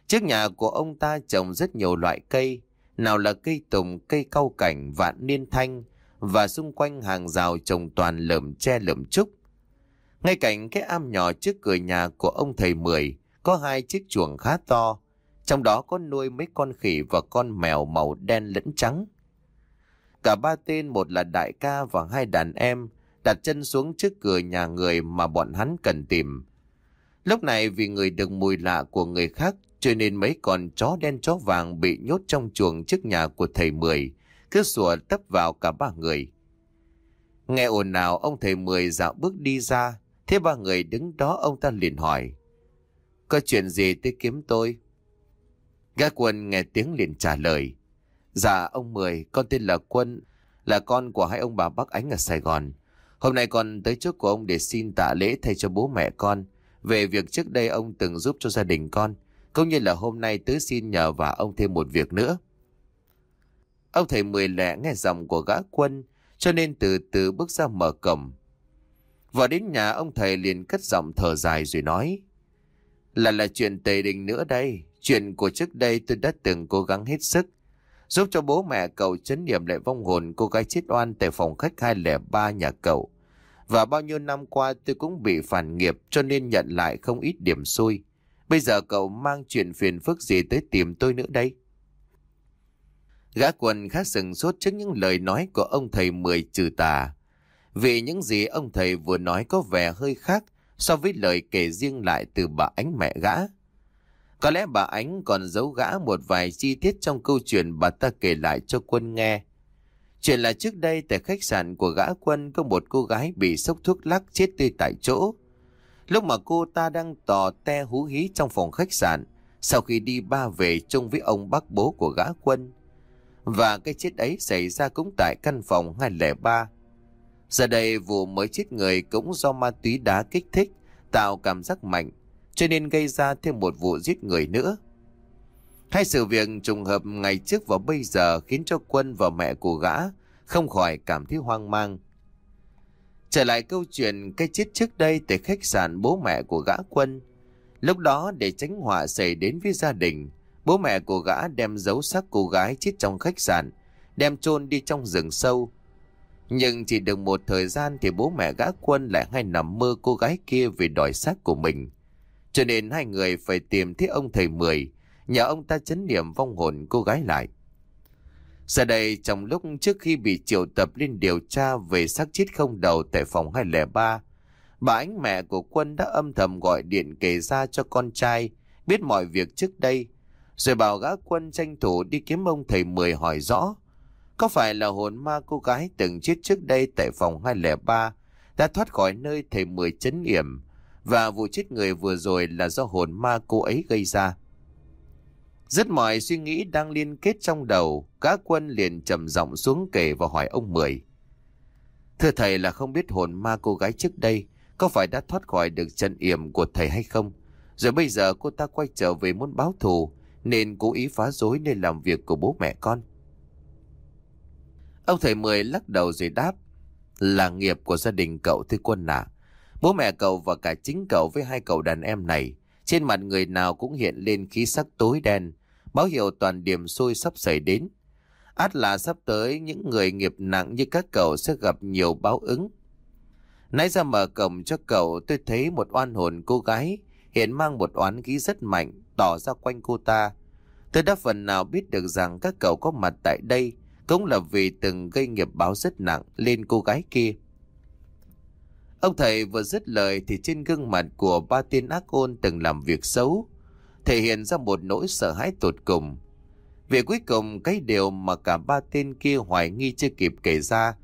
Speaker 1: Trước nhà của ông ta trồng rất nhiều loại cây, nào là cây tùng, cây cau cảnh, vạn niên thanh, và xung quanh hàng rào trồng toàn lợm tre lợm trúc. Ngay cạnh cái am nhỏ trước cửa nhà của ông thầy Mười, có hai chiếc chuồng khá to, trong đó có nuôi mấy con khỉ và con mèo màu đen lẫn trắng. Cả ba tên một là đại ca và hai đàn em đặt chân xuống trước cửa nhà người mà bọn hắn cần tìm. Lúc này vì người được mùi lạ của người khác cho nên mấy con chó đen chó vàng bị nhốt trong chuồng trước nhà của thầy Mười cứ sủa tấp vào cả ba người. Nghe ồn nào ông thầy Mười dạo bước đi ra, thế ba người đứng đó ông ta liền hỏi. Có chuyện gì tới kiếm tôi? Gã quân nghe tiếng liền trả lời. Dạ ông Mười, con tên là Quân, là con của hai ông bà Bắc Ánh ở Sài Gòn. Hôm nay con tới trước của ông để xin tạ lễ thay cho bố mẹ con về việc trước đây ông từng giúp cho gia đình con, cũng như là hôm nay tứ xin nhờ và ông thêm một việc nữa. Ông thầy Mười lẽ nghe giọng của gã quân, cho nên từ từ bước ra mở cổng. Vào đến nhà ông thầy liền cất giọng thở dài rồi nói Là là chuyện tề đình nữa đây Chuyện của trước đây tôi đã từng cố gắng hết sức, Giúp cho bố mẹ cậu chấn niệm lại vong hồn cô gái chết oan tại phòng khách 203 nhà cậu. Và bao nhiêu năm qua tôi cũng bị phản nghiệp cho nên nhận lại không ít điểm xui. Bây giờ cậu mang chuyện phiền phức gì tới tìm tôi nữa đây? Gã quần khá sừng sốt trước những lời nói của ông thầy mười trừ tà. Vì những gì ông thầy vừa nói có vẻ hơi khác so với lời kể riêng lại từ bà ánh mẹ gã. Có lẽ bà ánh còn giấu gã một vài chi tiết trong câu chuyện bà ta kể lại cho quân nghe. Chuyện là trước đây tại khách sạn của gã quân có một cô gái bị sốc thuốc lắc chết tươi tại chỗ. Lúc mà cô ta đang tò te hú hí trong phòng khách sạn, sau khi đi ba về chung với ông bác bố của gã quân. Và cái chết ấy xảy ra cũng tại căn phòng 203 Giờ đây vụ mới chết người cũng do ma túy đá kích thích, tạo cảm giác mạnh, cho nên gây ra thêm một vụ giết người nữa. Hai sự việc trùng hợp ngày trước và bây giờ khiến cho quân và mẹ của gã không khỏi cảm thấy hoang mang. Trở lại câu chuyện cái chết trước đây tại khách sạn bố mẹ của gã quân. Lúc đó để tránh họa xảy đến với gia đình, bố mẹ của gã đem giấu xác cô gái chết trong khách sạn, đem chôn đi trong rừng sâu, nhưng chỉ được một thời gian thì bố mẹ gã quân lại hay nằm mơ cô gái kia về đòi xác của mình. Cho nên hai người phải tìm thấy ông thầy Mười, nhờ ông ta chấn niệm vong hồn cô gái lại. Giờ đây, trong lúc trước khi bị triệu tập lên điều tra về xác chết không đầu tại phòng 203, bà ánh mẹ của Quân đã âm thầm gọi điện kể ra cho con trai biết mọi việc trước đây, rồi bảo gã Quân tranh thủ đi kiếm ông thầy Mười hỏi rõ có phải là hồn ma cô gái từng chết trước đây tại phòng 203 đã thoát khỏi nơi thầy mười chấn yểm và vụ chết người vừa rồi là do hồn ma cô ấy gây ra. Rất mọi suy nghĩ đang liên kết trong đầu, cá quân liền trầm giọng xuống kể và hỏi ông Mười. Thưa thầy là không biết hồn ma cô gái trước đây có phải đã thoát khỏi được chân yểm của thầy hay không? Rồi bây giờ cô ta quay trở về muốn báo thù nên cố ý phá rối nên làm việc của bố mẹ con. Ông thầy Mười lắc đầu rồi đáp. Là nghiệp của gia đình cậu thưa quân ạ. Bố mẹ cậu và cả chính cậu với hai cậu đàn em này. Trên mặt người nào cũng hiện lên khí sắc tối đen. Báo hiệu toàn điểm xui sắp xảy đến. Át là sắp tới, những người nghiệp nặng như các cậu sẽ gặp nhiều báo ứng. Nãy ra mở cổng cho cậu, tôi thấy một oan hồn cô gái, hiện mang một oán khí rất mạnh, tỏ ra quanh cô ta. Tôi đã phần nào biết được rằng các cậu có mặt tại đây, cũng là vì từng gây nghiệp báo rất nặng lên cô gái kia. Ông thầy vừa dứt lời thì trên gương mặt của ba tên ác ôn từng làm việc xấu, thể hiện ra một nỗi sợ hãi tột cùng. Việc cuối cùng cái điều mà cả ba tên kia hoài nghi chưa kịp kể ra,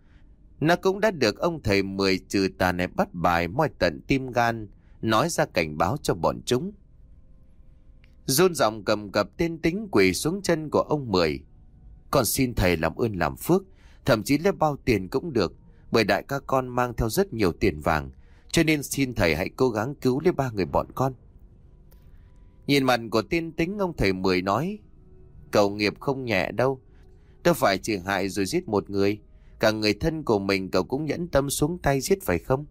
Speaker 1: nó cũng đã được ông thầy mười trừ tà này bắt bài moi tận tim gan, nói ra cảnh báo cho bọn chúng. Rôn giọng cầm cập tên tính quỳ xuống chân của ông Mười. còn xin thầy làm ơn làm phước, thậm chí lấy bao tiền cũng được, bởi đại ca con mang theo rất nhiều tiền vàng, cho nên xin thầy hãy cố gắng cứu lấy ba người bọn con. Nhìn mặt của tiên tính ông thầy Mười nói, cầu nghiệp không nhẹ đâu, đâu phải chỉ hại rồi giết một người, cả người thân của mình cậu cũng nhẫn tâm xuống tay giết phải không?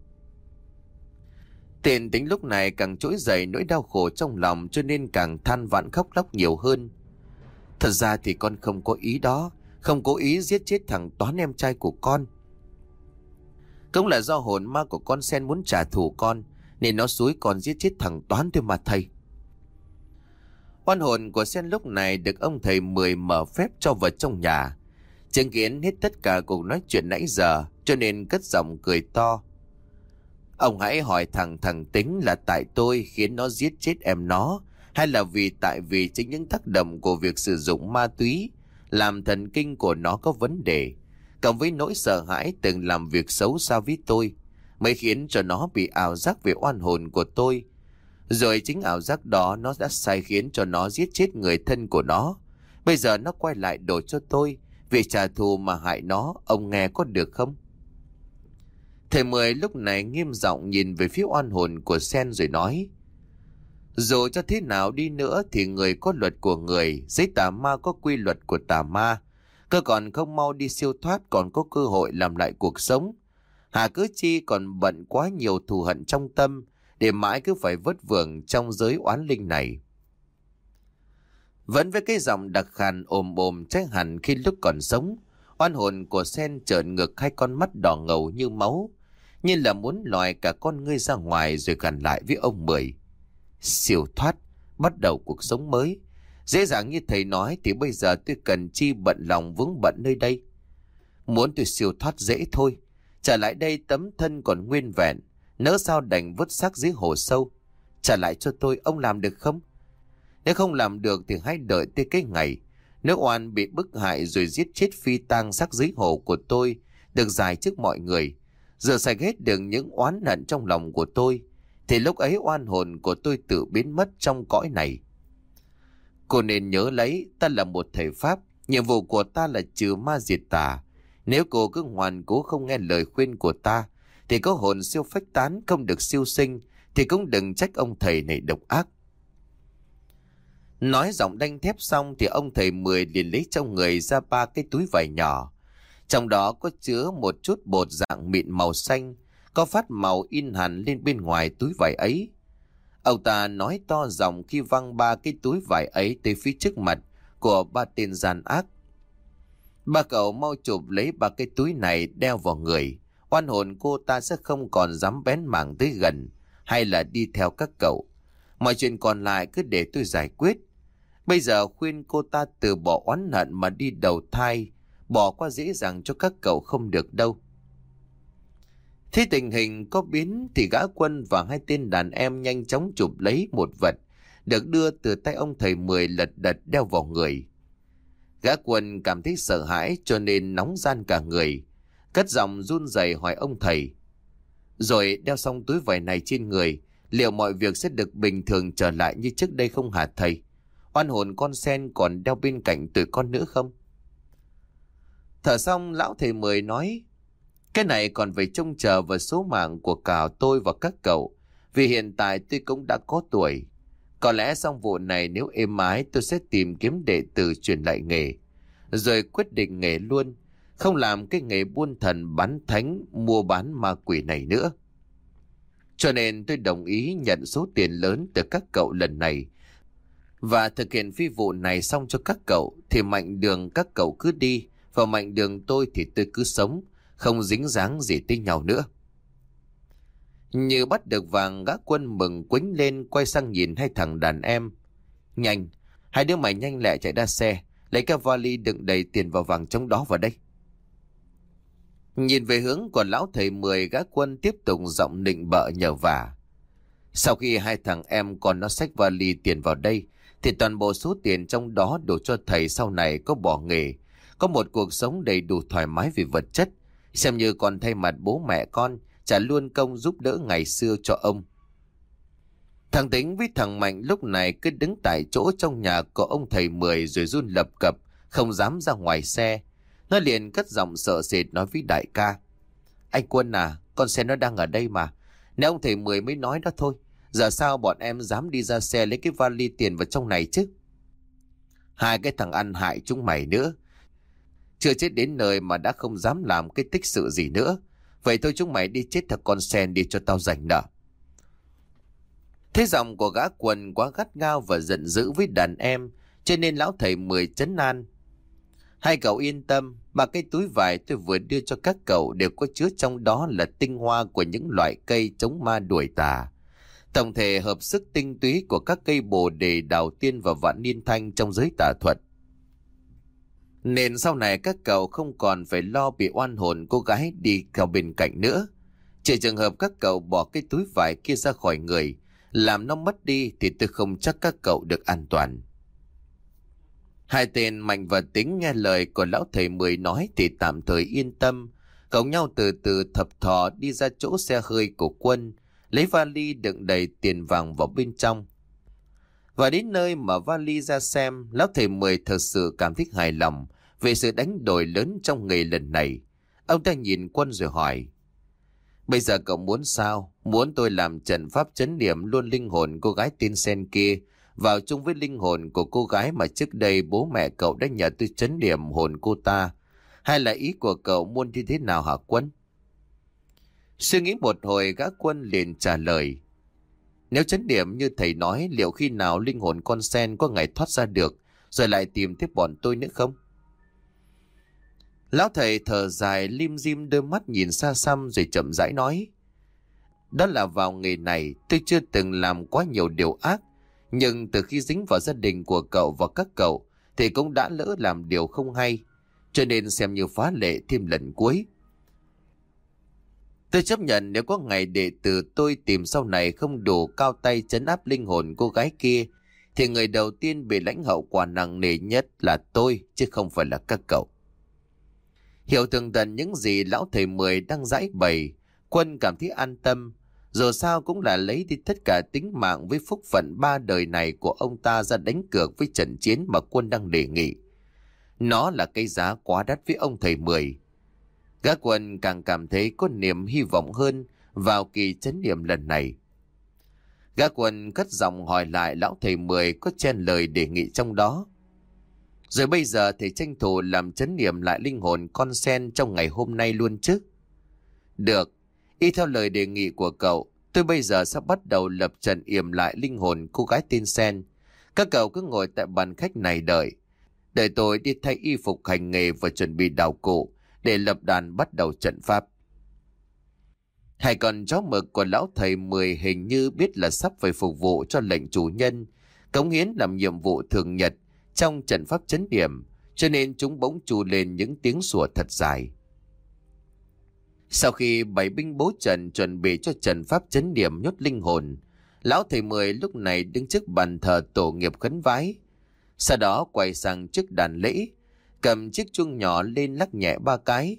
Speaker 1: Tiền tính lúc này càng trỗi dậy nỗi đau khổ trong lòng cho nên càng than vãn khóc lóc nhiều hơn. Thật ra thì con không có ý đó, không cố ý giết chết thằng Toán em trai của con. Cũng là do hồn ma của con sen muốn trả thù con, nên nó suối con giết chết thằng Toán thôi mà thầy. Oan hồn của sen lúc này được ông thầy Mười mở phép cho vào trong nhà. Chứng kiến hết tất cả cuộc nói chuyện nãy giờ, cho nên cất giọng cười to. Ông hãy hỏi thằng thằng tính là tại tôi khiến nó giết chết em nó, hay là vì tại vì chính những tác động của việc sử dụng ma túy làm thần kinh của nó có vấn đề. Cộng với nỗi sợ hãi từng làm việc xấu xa với tôi, mới khiến cho nó bị ảo giác về oan hồn của tôi. Rồi chính ảo giác đó nó đã sai khiến cho nó giết chết người thân của nó. Bây giờ nó quay lại đổ cho tôi, vì trả thù mà hại nó, ông nghe có được không? Thầy Mười lúc này nghiêm giọng nhìn về phía oan hồn của Sen rồi nói Dù cho thế nào đi nữa thì người có luật của người, giấy tà ma có quy luật của tà ma. Cơ còn không mau đi siêu thoát còn có cơ hội làm lại cuộc sống. Hà cứ chi còn bận quá nhiều thù hận trong tâm để mãi cứ phải vất vưởng trong giới oán linh này. Vẫn với cái giọng đặc khàn ồm ồm trách hẳn khi lúc còn sống, oan hồn của sen trợn ngược hai con mắt đỏ ngầu như máu, như là muốn lòi cả con ngươi ra ngoài rồi gần lại với ông Mười. Siêu thoát, bắt đầu cuộc sống mới. Dễ dàng như thầy nói thì bây giờ tôi cần chi bận lòng vướng bận nơi đây. Muốn tôi siêu thoát dễ thôi. Trở lại đây tấm thân còn nguyên vẹn. Nỡ sao đành vứt xác dưới hồ sâu. Trả lại cho tôi, ông làm được không? Nếu không làm được thì hãy đợi tới cái ngày. Nếu oan bị bức hại rồi giết chết phi tang xác dưới hồ của tôi, được giải trước mọi người rửa sạch hết được những oán hận trong lòng của tôi, thì lúc ấy oan hồn của tôi tự biến mất trong cõi này. Cô nên nhớ lấy, ta là một thầy Pháp, nhiệm vụ của ta là trừ ma diệt tà. Nếu cô cứ hoàn cố không nghe lời khuyên của ta, thì có hồn siêu phách tán không được siêu sinh, thì cũng đừng trách ông thầy này độc ác. Nói giọng đanh thép xong thì ông thầy Mười liền lấy trong người ra ba cái túi vải nhỏ, trong đó có chứa một chút bột dạng mịn màu xanh, có phát màu in hẳn lên bên ngoài túi vải ấy. Ông ta nói to giọng khi văng ba cái túi vải ấy tới phía trước mặt của ba tên gian ác. Ba cậu mau chụp lấy ba cái túi này đeo vào người. Oan hồn cô ta sẽ không còn dám bén mảng tới gần, hay là đi theo các cậu. Mọi chuyện còn lại cứ để tôi giải quyết. Bây giờ khuyên cô ta từ bỏ oán hận mà đi đầu thai, bỏ qua dễ dàng cho các cậu không được đâu. Thế tình hình có biến thì gã quân và hai tên đàn em nhanh chóng chụp lấy một vật được đưa từ tay ông thầy Mười lật đật đeo vào người. Gã quân cảm thấy sợ hãi cho nên nóng gian cả người, cất giọng run rẩy hỏi ông thầy. Rồi đeo xong túi vải này trên người, liệu mọi việc sẽ được bình thường trở lại như trước đây không hả thầy? Oan hồn con sen còn đeo bên cạnh tụi con nữa không? Thở xong lão thầy mười nói cái này còn phải trông chờ vào số mạng của cả tôi và các cậu Vì hiện tại tôi cũng đã có tuổi. Có lẽ xong vụ này nếu êm ái tôi sẽ tìm kiếm đệ tử truyền lại nghề. Rồi quyết định nghề luôn Không làm cái nghề buôn thần bán thánh mua bán ma quỷ này nữa. Cho nên tôi đồng ý nhận số tiền lớn từ các cậu lần này. Và thực hiện phi vụ này xong cho các cậu Thì mạnh đường các cậu cứ đi vào mạnh đường tôi thì tôi cứ sống, không dính dáng gì tới nhau nữa. Như bắt được vàng gã quân mừng quính lên quay sang nhìn hai thằng đàn em. Nhanh, hai đứa mày nhanh lẹ chạy ra xe, lấy cái vali đựng đầy tiền vào vàng trong đó vào đây. Nhìn về hướng của lão thầy mười gã quân tiếp tục giọng định bợ nhờ vả. Sau khi hai thằng em còn nó xách vali tiền vào đây, thì toàn bộ số tiền trong đó đủ cho thầy sau này có bỏ nghề, có một cuộc sống đầy đủ thoải mái về vật chất, xem như còn thay mặt bố mẹ con, trả luôn công giúp đỡ ngày xưa cho ông. Thằng Tính với thằng Mạnh lúc này cứ đứng tại chỗ trong nhà của ông thầy Mười rồi run lập cập, không dám ra ngoài xe. Nó liền cất giọng sợ sệt nói với đại ca. Anh Quân à, con xe nó đang ở đây mà. Nếu ông thầy Mười mới nói đó thôi. Giờ sao bọn em dám đi ra xe lấy cái vali tiền vào trong này chứ? Hai cái thằng ăn hại chúng mày nữa. Chưa chết đến nơi mà đã không dám làm cái tích sự gì nữa. Vậy thôi chúng mày đi chết thật con sen đi cho tao rảnh nợ. Thế giọng của gã quần quá gắt gao và giận dữ với đàn em, cho nên lão thầy mười chấn an. Hai cậu yên tâm, ba cái túi vải tôi vừa đưa cho các cậu đều có chứa trong đó là tinh hoa của những loại cây chống ma đuổi tà. Tổng thể hợp sức tinh túy của các cây bồ đề đào tiên và vạn niên thanh trong giới tà thuật. Nên sau này các cậu không còn phải lo bị oan hồn cô gái đi theo bên cạnh nữa. Chỉ trường hợp các cậu bỏ cái túi vải kia ra khỏi người, làm nó mất đi thì tôi không chắc các cậu được an toàn. Hai tên Mạnh và Tính nghe lời của lão thầy Mười nói thì tạm thời yên tâm. Cộng nhau từ từ thập thò đi ra chỗ xe hơi của quân, lấy vali đựng đầy tiền vàng vào bên trong. Và đến nơi mà vali ra xem, lão thầy Mười thật sự cảm thấy hài lòng về sự đánh đổi lớn trong nghề lần này. Ông ta nhìn quân rồi hỏi. Bây giờ cậu muốn sao? Muốn tôi làm trận pháp chấn niệm luôn linh hồn cô gái tên Sen kia vào chung với linh hồn của cô gái mà trước đây bố mẹ cậu đã nhờ tôi chấn niệm hồn cô ta. Hay là ý của cậu muốn như thế nào hả quân? Suy nghĩ một hồi gã quân liền trả lời. Nếu chấn điểm như thầy nói, liệu khi nào linh hồn con sen có ngày thoát ra được, rồi lại tìm tiếp bọn tôi nữa không? Lão thầy thở dài, lim dim đôi mắt nhìn xa xăm rồi chậm rãi nói. Đó là vào nghề này, tôi chưa từng làm quá nhiều điều ác. Nhưng từ khi dính vào gia đình của cậu và các cậu, thì cũng đã lỡ làm điều không hay. Cho nên xem như phá lệ thêm lần cuối. Tôi chấp nhận nếu có ngày đệ tử tôi tìm sau này không đủ cao tay chấn áp linh hồn cô gái kia thì người đầu tiên bị lãnh hậu quả nặng nề nhất là tôi chứ không phải là các cậu. Hiểu tường tận những gì lão thầy Mười đang giải bày, quân cảm thấy an tâm. Dù sao cũng là lấy đi tất cả tính mạng với phúc phận ba đời này của ông ta ra đánh cược với trận chiến mà quân đang đề nghị. Nó là cái giá quá đắt với ông thầy Mười. Gã quân càng cảm thấy có niềm hy vọng hơn vào kỳ chấn niệm lần này. Gã quân cất giọng hỏi lại lão thầy Mười có chen lời đề nghị trong đó. Rồi bây giờ thầy tranh thủ làm chấn niệm lại linh hồn con sen trong ngày hôm nay luôn chứ? Được, y theo lời đề nghị của cậu, tôi bây giờ sắp bắt đầu lập trận yểm lại linh hồn cô gái tên Sen. Các cậu cứ ngồi tại bàn khách này đợi. Đợi tôi đi thay y phục hành nghề và chuẩn bị đào cụ để lập đàn bắt đầu trận pháp. Hai con chó mực của lão thầy mười hình như biết là sắp phải phục vụ cho lệnh chủ nhân, cống hiến làm nhiệm vụ thường nhật trong trận pháp chấn điểm, cho nên chúng bỗng trù lên những tiếng sủa thật dài. Sau khi bảy binh bố trận chuẩn bị cho trận pháp chấn điểm nhốt linh hồn, lão thầy mười lúc này đứng trước bàn thờ tổ nghiệp khấn vái. Sau đó quay sang trước đàn lễ, cầm chiếc chuông nhỏ lên lắc nhẹ ba cái.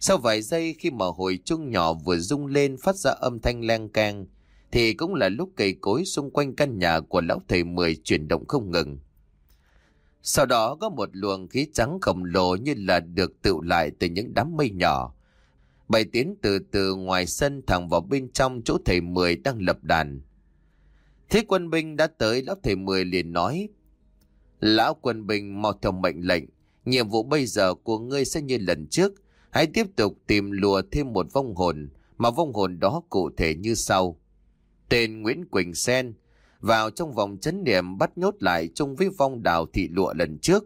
Speaker 1: Sau vài giây khi mà hồi chuông nhỏ vừa rung lên phát ra âm thanh len keng, thì cũng là lúc cây cối xung quanh căn nhà của lão thầy mười chuyển động không ngừng. Sau đó có một luồng khí trắng khổng lồ như là được tụ lại từ những đám mây nhỏ. Bày tiến từ từ ngoài sân thẳng vào bên trong chỗ thầy Mười đang lập đàn. Thế quân binh đã tới lão thầy Mười liền nói. Lão quân binh mau theo mệnh lệnh. Nhiệm vụ bây giờ của ngươi sẽ như lần trước. Hãy tiếp tục tìm lùa thêm một vong hồn, mà vong hồn đó cụ thể như sau. Tên Nguyễn Quỳnh Sen, vào trong vòng chấn niệm bắt nhốt lại chung với vong đào thị lụa lần trước.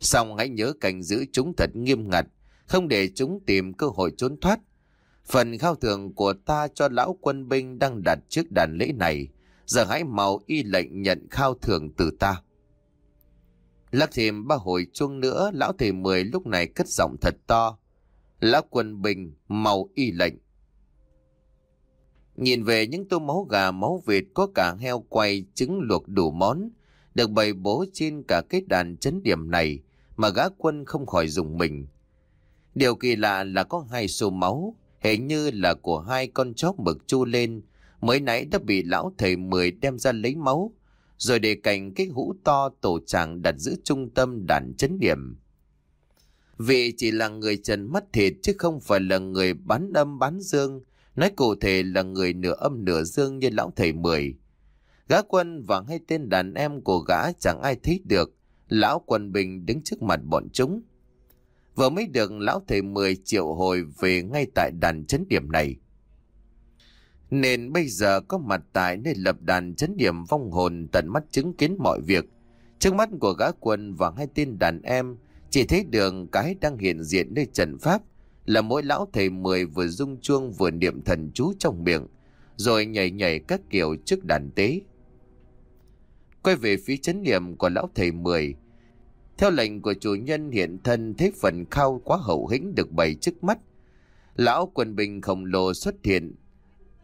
Speaker 1: Xong hãy nhớ cảnh giữ chúng thật nghiêm ngặt, không để chúng tìm cơ hội trốn thoát. Phần khao thưởng của ta cho lão quân binh đang đặt trước đàn lễ này, giờ hãy mau y lệnh nhận khao thưởng từ ta. Lắc thêm ba hồi chuông nữa, lão thầy mười lúc này cất giọng thật to. Lão quân bình màu y lệnh. Nhìn về những tô máu gà, máu vịt có cả heo quay, trứng luộc đủ món, được bày bố trên cả cái đàn chấn điểm này mà gã quân không khỏi dùng mình. Điều kỳ lạ là có hai xô máu, hình như là của hai con chó mực chu lên, mới nãy đã bị lão thầy mười đem ra lấy máu, rồi để cạnh cái hũ to tổ tràng đặt giữa trung tâm đàn chấn điểm. Vì chỉ là người trần mắt thịt chứ không phải là người bán âm bán dương, Nói cụ thể là người nửa âm nửa dương như lão thầy mười. Gã quân và hai tên đàn em của gã chẳng ai thấy được. Lão quân bình đứng trước mặt bọn chúng. Vừa mới được lão thầy mười triệu hồi về ngay tại đàn chấn điểm này. Nên bây giờ có mặt tại nơi lập đàn chấn điểm vong hồn tận mắt chứng kiến mọi việc. Trước mắt của gã quân và hai tên đàn em chỉ thấy đường cái đang hiện diện nơi trần pháp là mỗi lão thầy mười vừa rung chuông vừa niệm thần chú trong miệng, rồi nhảy nhảy các kiểu trước đàn tế. Quay về phía chấn niệm của lão thầy mười, theo lệnh của chủ nhân hiện thân thế phần khao quá hậu hĩnh được bày trước mắt. Lão quân bình khổng lồ xuất hiện,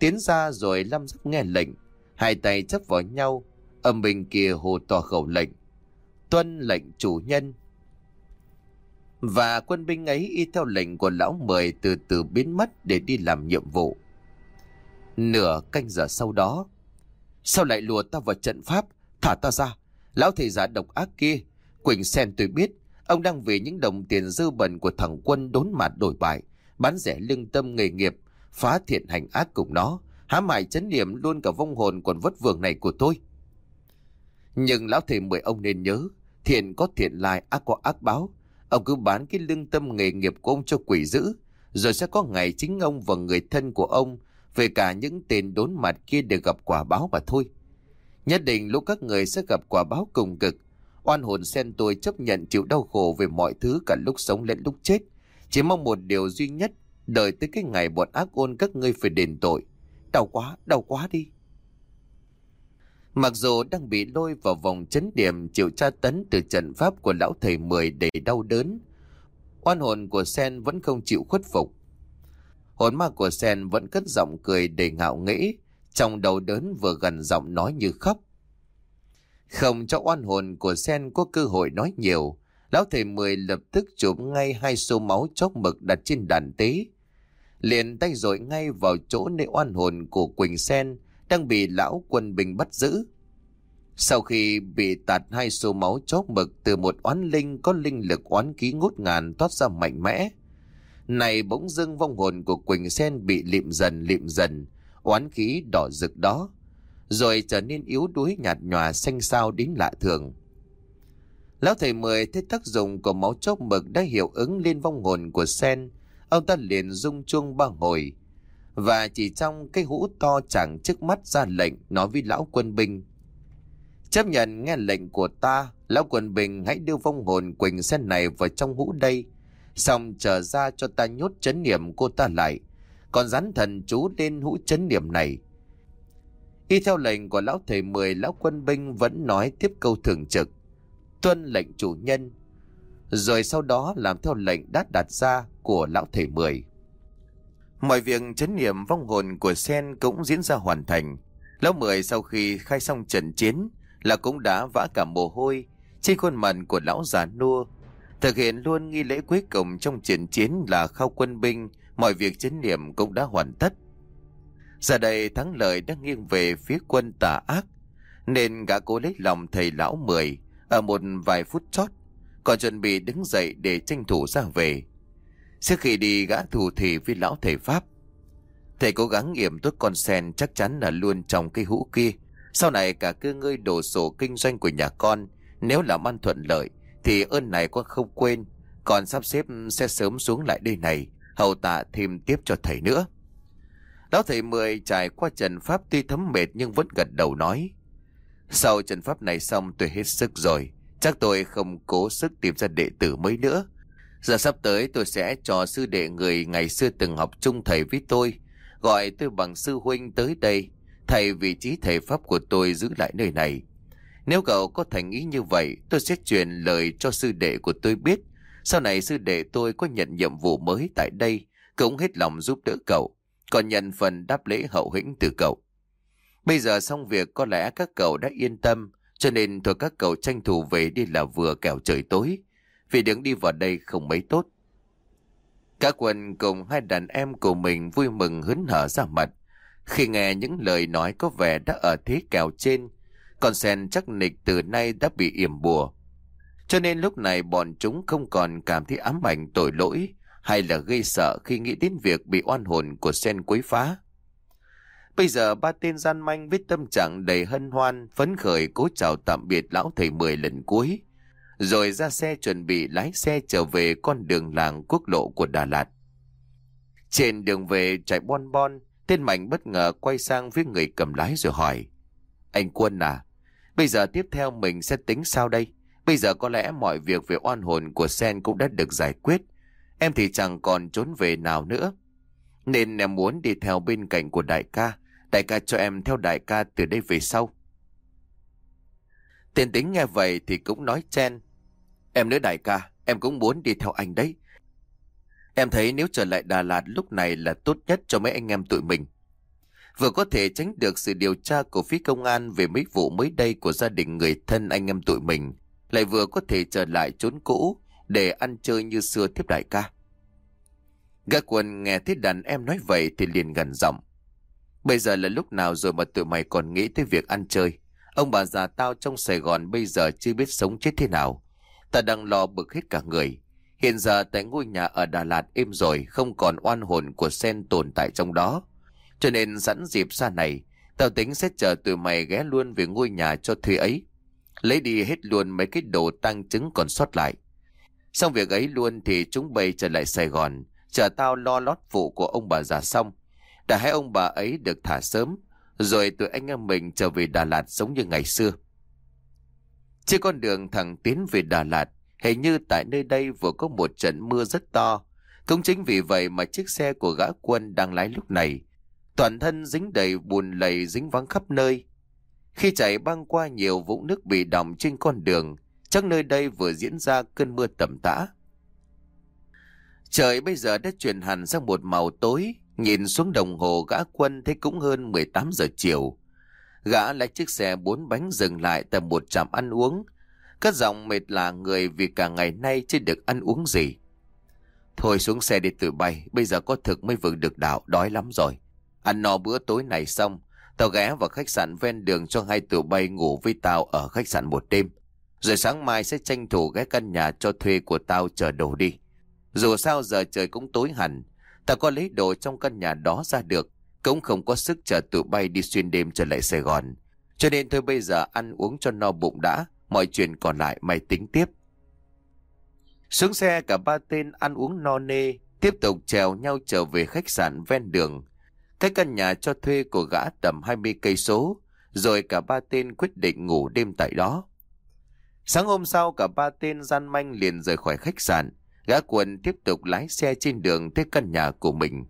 Speaker 1: tiến ra rồi lâm giáp nghe lệnh, hai tay chấp vào nhau, âm bình kia hồ to khẩu lệnh. Tuân lệnh chủ nhân. Và quân binh ấy y theo lệnh của lão mời từ từ biến mất để đi làm nhiệm vụ. Nửa canh giờ sau đó, sao lại lùa ta vào trận pháp, thả ta ra, lão thầy giả độc ác kia, Quỳnh Sen tôi biết, ông đang vì những đồng tiền dư bẩn của thằng quân đốn mặt đổi bại, bán rẻ lương tâm nghề nghiệp, phá thiện hành ác cùng nó, hãm hại chấn niệm luôn cả vong hồn còn vất vưởng này của tôi. Nhưng lão thầy mười ông nên nhớ, thiện có thiện lai, ác có ác báo. Ông cứ bán cái lương tâm nghề nghiệp của ông cho quỷ giữ rồi sẽ có ngày chính ông và người thân của ông về cả những tên đốn mặt kia đều gặp quả báo mà thôi. Nhất định lúc các người sẽ gặp quả báo cùng cực. Oan hồn sen tôi chấp nhận chịu đau khổ về mọi thứ cả lúc sống lẫn lúc chết. Chỉ mong một điều duy nhất, đợi tới cái ngày bọn ác ôn các ngươi phải đền tội. Đau quá, đau quá đi. Mặc dù đang bị lôi vào vòng chấn điểm chịu tra tấn từ trận pháp của lão thầy mười để đau đớn, oan hồn của Sen vẫn không chịu khuất phục. Hồn ma của Sen vẫn cất giọng cười đầy ngạo nghĩ trong đầu đớn vừa gần giọng nói như khóc. Không cho oan hồn của Sen có cơ hội nói nhiều, lão thầy mười lập tức chụp ngay hai xô máu chóc mực đặt trên đàn tế. Liền tay rồi ngay vào chỗ nơi oan hồn của Quỳnh Sen đang bị lão quân bình bắt giữ. Sau khi bị tạt hai số máu chót mực từ một oán linh có linh lực oán ký ngút ngàn toát ra mạnh mẽ, này bỗng dưng vong hồn của Quỳnh Sen bị lịm dần lịm dần, oán khí đỏ rực đó, rồi trở nên yếu đuối nhạt nhòa xanh xao đến lạ thường. Lão thầy mười thấy tác dụng của máu chốc mực đã hiệu ứng lên vong hồn của Sen, ông ta liền rung chuông ba hồi, và chỉ trong cái hũ to chẳng trước mắt ra lệnh nói với lão quân binh. Chấp nhận nghe lệnh của ta, lão quân binh hãy đưa vong hồn Quỳnh Sen này vào trong hũ đây, Xong trở ra cho ta nhốt chấn niệm cô ta lại. Còn rắn thần chú lên hũ chấn niệm này. Y theo lệnh của lão thầy mười, lão quân binh vẫn nói tiếp câu thường trực. Tuân lệnh chủ nhân. Rồi sau đó làm theo lệnh đã đặt ra của lão thầy mười. Mọi việc chấn niệm vong hồn của Sen cũng diễn ra hoàn thành. Lão mười sau khi khai xong trận chiến là cũng đã vã cả mồ hôi trên khuôn mặt của lão già nua Thực hiện luôn nghi lễ cuối cùng trong trận chiến là khao quân binh, mọi việc chấn niệm cũng đã hoàn tất. Giờ đây thắng lợi đang nghiêng về phía quân tà ác, nên gã cố lấy lòng thầy lão mười ở một vài phút chót, còn chuẩn bị đứng dậy để tranh thủ ra về. Trước khi đi gã thủ thì với lão thầy Pháp, thầy cố gắng nghiệm tốt con sen chắc chắn là luôn trong cây hũ kia. Sau này cả cứ ngơi đổ sổ kinh doanh của nhà con, nếu làm ăn thuận lợi, thì ơn này con không quên Còn sắp xếp sẽ sớm xuống lại đây này Hầu tạ thêm tiếp cho thầy nữa Lão thầy Mười trải qua trần pháp tuy thấm mệt nhưng vẫn gật đầu nói Sau trần pháp này xong tôi hết sức rồi Chắc tôi không cố sức tìm ra đệ tử mới nữa Giờ sắp tới tôi sẽ cho sư đệ người ngày xưa từng học chung thầy với tôi Gọi tôi bằng sư huynh tới đây Thầy vị trí thầy pháp của tôi giữ lại nơi này nếu cậu có thành ý như vậy, tôi sẽ truyền lời cho sư đệ của tôi biết. Sau này sư đệ tôi có nhận nhiệm vụ mới tại đây, cũng hết lòng giúp đỡ cậu, còn nhận phần đáp lễ hậu hĩnh từ cậu. Bây giờ xong việc có lẽ các cậu đã yên tâm, cho nên thôi các cậu tranh thủ về đi là vừa kẻo trời tối, vì đứng đi vào đây không mấy tốt. Các quân cùng hai đàn em của mình vui mừng hớn hở ra mặt, khi nghe những lời nói có vẻ đã ở thế kèo trên, con sen chắc nịch từ nay đã bị yểm bùa. Cho nên lúc này bọn chúng không còn cảm thấy ám ảnh tội lỗi hay là gây sợ khi nghĩ đến việc bị oan hồn của sen quấy phá. Bây giờ ba tên gian manh với tâm trạng đầy hân hoan, phấn khởi cố chào tạm biệt lão thầy mười lần cuối. Rồi ra xe chuẩn bị lái xe trở về con đường làng quốc lộ của Đà Lạt. Trên đường về chạy bon bon, tên Mạnh bất ngờ quay sang với người cầm lái rồi hỏi. Anh Quân à, Bây giờ tiếp theo mình sẽ tính sao đây? Bây giờ có lẽ mọi việc về oan hồn của Sen cũng đã được giải quyết. Em thì chẳng còn trốn về nào nữa. Nên em muốn đi theo bên cạnh của đại ca. Đại ca cho em theo đại ca từ đây về sau. Tiền tính nghe vậy thì cũng nói chen. Em nữa đại ca, em cũng muốn đi theo anh đấy. Em thấy nếu trở lại Đà Lạt lúc này là tốt nhất cho mấy anh em tụi mình vừa có thể tránh được sự điều tra của phía công an về mấy vụ mới đây của gia đình người thân anh em tụi mình. lại vừa có thể trở lại chốn cũ để ăn chơi như xưa tiếp đại ca. Gã quân nghe thấy đàn em nói vậy thì liền gần giọng. Bây giờ là lúc nào rồi mà tụi mày còn nghĩ tới việc ăn chơi. Ông bà già tao trong Sài Gòn bây giờ chưa biết sống chết thế nào. Ta đang lo bực hết cả người. Hiện giờ tại ngôi nhà ở Đà Lạt êm rồi, không còn oan hồn của sen tồn tại trong đó. Cho nên sẵn dịp xa này, tao tính sẽ chờ tụi mày ghé luôn về ngôi nhà cho thuê ấy. Lấy đi hết luôn mấy cái đồ tăng chứng còn sót lại. Xong việc ấy luôn thì chúng bay trở lại Sài Gòn, chờ tao lo lót vụ của ông bà già xong. Đã hai ông bà ấy được thả sớm, rồi tụi anh em mình trở về Đà Lạt giống như ngày xưa. Trên con đường thẳng tiến về Đà Lạt, hình như tại nơi đây vừa có một trận mưa rất to. Cũng chính vì vậy mà chiếc xe của gã quân đang lái lúc này, toàn thân dính đầy bùn lầy dính vắng khắp nơi. Khi chạy băng qua nhiều vũng nước bị đọng trên con đường, chắc nơi đây vừa diễn ra cơn mưa tầm tã. Trời bây giờ đã chuyển hẳn sang một màu tối, nhìn xuống đồng hồ gã quân thấy cũng hơn 18 giờ chiều. Gã lấy chiếc xe bốn bánh dừng lại tại một trạm ăn uống. Cất giọng mệt là người vì cả ngày nay chưa được ăn uống gì. Thôi xuống xe đi tự bay, bây giờ có thực mới vừa được đảo, đói lắm rồi. Ăn no bữa tối này xong, tao ghé vào khách sạn ven đường cho hai tụi bay ngủ với tao ở khách sạn một đêm. Rồi sáng mai sẽ tranh thủ ghé căn nhà cho thuê của tao chờ đồ đi. Dù sao giờ trời cũng tối hẳn, tao có lấy đồ trong căn nhà đó ra được, cũng không có sức chờ tụi bay đi xuyên đêm trở lại Sài Gòn. Cho nên thôi bây giờ ăn uống cho no bụng đã, mọi chuyện còn lại mày tính tiếp. Xuống xe cả ba tên ăn uống no nê, tiếp tục trèo nhau trở về khách sạn ven đường. Cái căn nhà cho thuê của gã tầm 20 cây số, rồi cả ba tên quyết định ngủ đêm tại đó. Sáng hôm sau cả ba tên gian manh liền rời khỏi khách sạn, gã quần tiếp tục lái xe trên đường tới căn nhà của mình.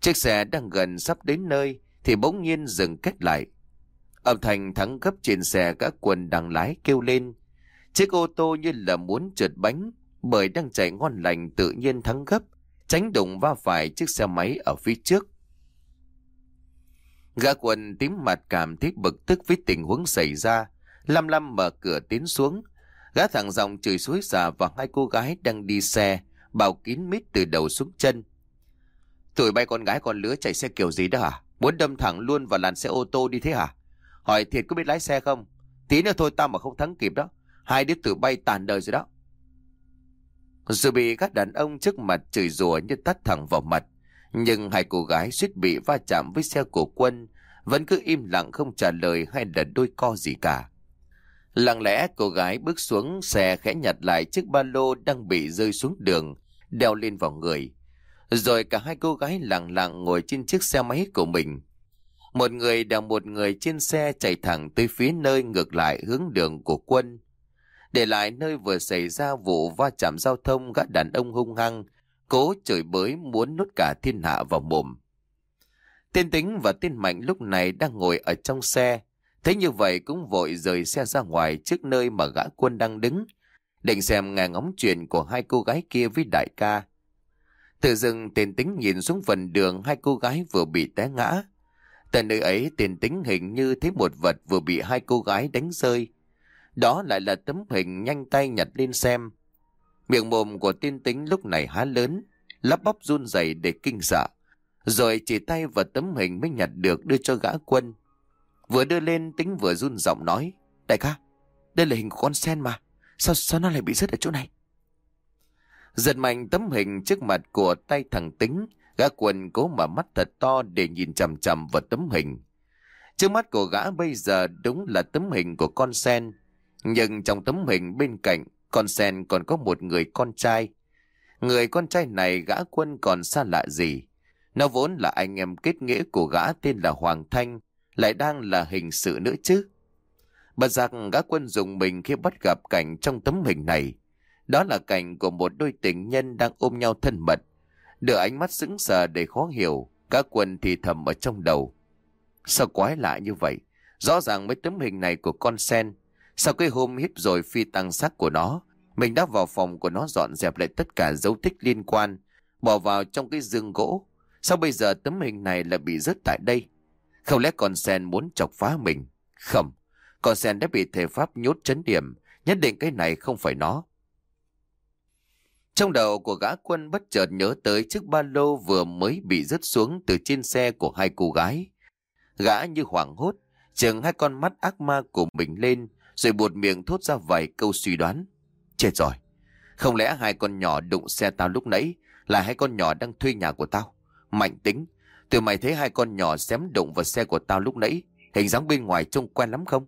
Speaker 1: Chiếc xe đang gần sắp đến nơi thì bỗng nhiên dừng kết lại. Âm thanh thắng gấp trên xe gã quần đang lái kêu lên. Chiếc ô tô như là muốn trượt bánh bởi đang chạy ngon lành tự nhiên thắng gấp, tránh đụng va phải chiếc xe máy ở phía trước. Gã quần tím mặt cảm thấy bực tức với tình huống xảy ra, lăm lăm mở cửa tiến xuống. Gã thẳng dòng chửi suối xả và hai cô gái đang đi xe, bảo kín mít từ đầu xuống chân. Tụi bay con gái con lứa chạy xe kiểu gì đó hả? Muốn đâm thẳng luôn vào làn xe ô tô đi thế hả? Hỏi thiệt có biết lái xe không? Tí nữa thôi tao mà không thắng kịp đó. Hai đứa tụi bay tàn đời rồi đó. Rồi bị các đàn ông trước mặt chửi rủa như tắt thẳng vào mặt. Nhưng hai cô gái suýt bị va chạm với xe của quân, vẫn cứ im lặng không trả lời hay là đôi co gì cả. Lặng lẽ cô gái bước xuống xe khẽ nhặt lại chiếc ba lô đang bị rơi xuống đường, đeo lên vào người. Rồi cả hai cô gái lặng lặng ngồi trên chiếc xe máy của mình. Một người đeo một người trên xe chạy thẳng tới phía nơi ngược lại hướng đường của quân. Để lại nơi vừa xảy ra vụ va chạm giao thông gã đàn ông hung hăng, cố chửi bới muốn nuốt cả thiên hạ vào mồm. Tên tính và tên mạnh lúc này đang ngồi ở trong xe, Thế như vậy cũng vội rời xe ra ngoài trước nơi mà gã quân đang đứng, định xem nghe ngóng chuyện của hai cô gái kia với đại ca. Tự dưng tiền tính nhìn xuống phần đường hai cô gái vừa bị té ngã. Tại nơi ấy tiền tính hình như thấy một vật vừa bị hai cô gái đánh rơi. Đó lại là tấm hình nhanh tay nhặt lên xem. Miệng mồm của tiên tính lúc này há lớn, lắp bắp run rẩy để kinh sợ. Rồi chỉ tay vào tấm hình mới nhặt được đưa cho gã quân. Vừa đưa lên tính vừa run giọng nói, Đại ca, Đây là hình của con sen mà, Sao sao nó lại bị rớt ở chỗ này? Giật mạnh tấm hình trước mặt của tay thằng tính, Gã quần cố mở mắt thật to để nhìn chầm chầm vào tấm hình. Trước mắt của gã bây giờ đúng là tấm hình của con sen, Nhưng trong tấm hình bên cạnh, Con sen còn có một người con trai. Người con trai này gã quân còn xa lạ gì? Nó vốn là anh em kết nghĩa của gã tên là Hoàng Thanh lại đang là hình sự nữa chứ. Bà giặc gã quân dùng mình khi bắt gặp cảnh trong tấm hình này. Đó là cảnh của một đôi tình nhân đang ôm nhau thân mật. Đưa ánh mắt sững sờ để khó hiểu, gã quân thì thầm ở trong đầu. Sao quái lạ như vậy? Rõ ràng mấy tấm hình này của con sen. Sau cái hôm hiếp rồi phi tăng sắc của nó, mình đã vào phòng của nó dọn dẹp lại tất cả dấu tích liên quan, bỏ vào trong cái giường gỗ. Sao bây giờ tấm hình này lại bị rớt tại đây? Không lẽ con sen muốn chọc phá mình? Không, con sen đã bị thể pháp nhốt chấn điểm, Nhất định cái này không phải nó. Trong đầu của gã quân bất chợt nhớ tới chiếc ba lô vừa mới bị rớt xuống từ trên xe của hai cô gái. Gã như hoảng hốt, chừng hai con mắt ác ma của mình lên, rồi buột miệng thốt ra vài câu suy đoán. Chết rồi, không lẽ hai con nhỏ đụng xe tao lúc nãy là hai con nhỏ đang thuê nhà của tao? Mạnh tính, tụi mày thấy hai con nhỏ xém đụng vào xe của tao lúc nãy, hình dáng bên ngoài trông quen lắm không?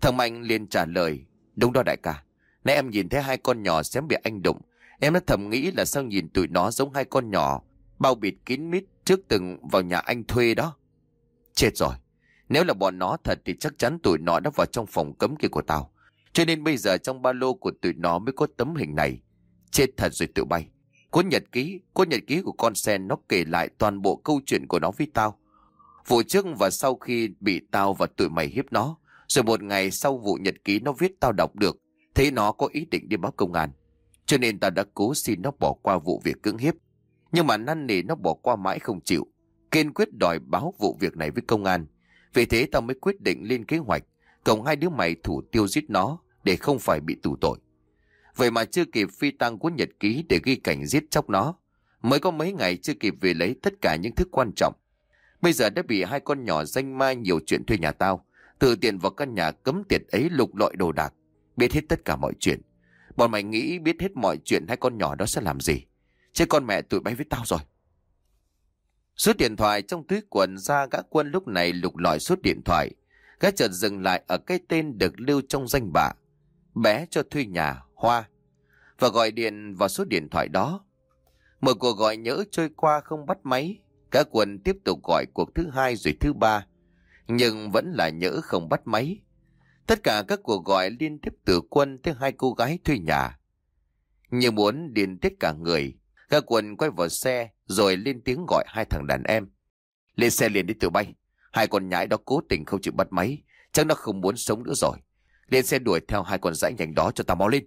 Speaker 1: Thằng Mạnh liền trả lời, đúng đó đại ca. Nãy em nhìn thấy hai con nhỏ xém bị anh đụng. Em đã thầm nghĩ là sao nhìn tụi nó giống hai con nhỏ, bao bịt kín mít trước từng vào nhà anh thuê đó. Chết rồi. Nếu là bọn nó thật thì chắc chắn tụi nó đã vào trong phòng cấm kia của tao. Cho nên bây giờ trong ba lô của tụi nó mới có tấm hình này. Chết thật rồi tụi bay. Cuốn nhật ký, cuốn nhật ký của con sen nó kể lại toàn bộ câu chuyện của nó với tao. Vụ trước và sau khi bị tao và tụi mày hiếp nó, rồi một ngày sau vụ nhật ký nó viết tao đọc được, thấy nó có ý định đi báo công an. Cho nên tao đã cố xin nó bỏ qua vụ việc cưỡng hiếp. Nhưng mà năn nỉ nó bỏ qua mãi không chịu. Kiên quyết đòi báo vụ việc này với công an. Vì thế tao mới quyết định lên kế hoạch, cộng hai đứa mày thủ tiêu giết nó để không phải bị tù tội. Vậy mà chưa kịp phi tăng cuốn nhật ký để ghi cảnh giết chóc nó. Mới có mấy ngày chưa kịp về lấy tất cả những thứ quan trọng. Bây giờ đã bị hai con nhỏ danh mai nhiều chuyện thuê nhà tao. Tự tiện vào căn nhà cấm tiệt ấy lục lọi đồ đạc. Biết hết tất cả mọi chuyện. Bọn mày nghĩ biết hết mọi chuyện hai con nhỏ đó sẽ làm gì. Chứ con mẹ tụi bay với tao rồi. Rút điện thoại trong túi quần ra gã quân lúc này lục lọi suốt điện thoại. Gã chợt dừng lại ở cái tên được lưu trong danh bạ. Bé cho thuê nhà, Hoa. Và gọi điện vào số điện thoại đó. Một cuộc gọi nhỡ trôi qua không bắt máy. Cả quân tiếp tục gọi cuộc thứ hai rồi thứ ba. Nhưng vẫn là nhỡ không bắt máy. Tất cả các cuộc gọi liên tiếp từ quân tới hai cô gái thuê nhà. Như muốn điền tiết cả người, Cả quần quay vào xe rồi lên tiếng gọi hai thằng đàn em. Lên xe liền đi từ bay. Hai con nhãi đó cố tình không chịu bắt máy. Chắc nó không muốn sống nữa rồi. Lên xe đuổi theo hai con dãy nhanh đó cho tao mau lên.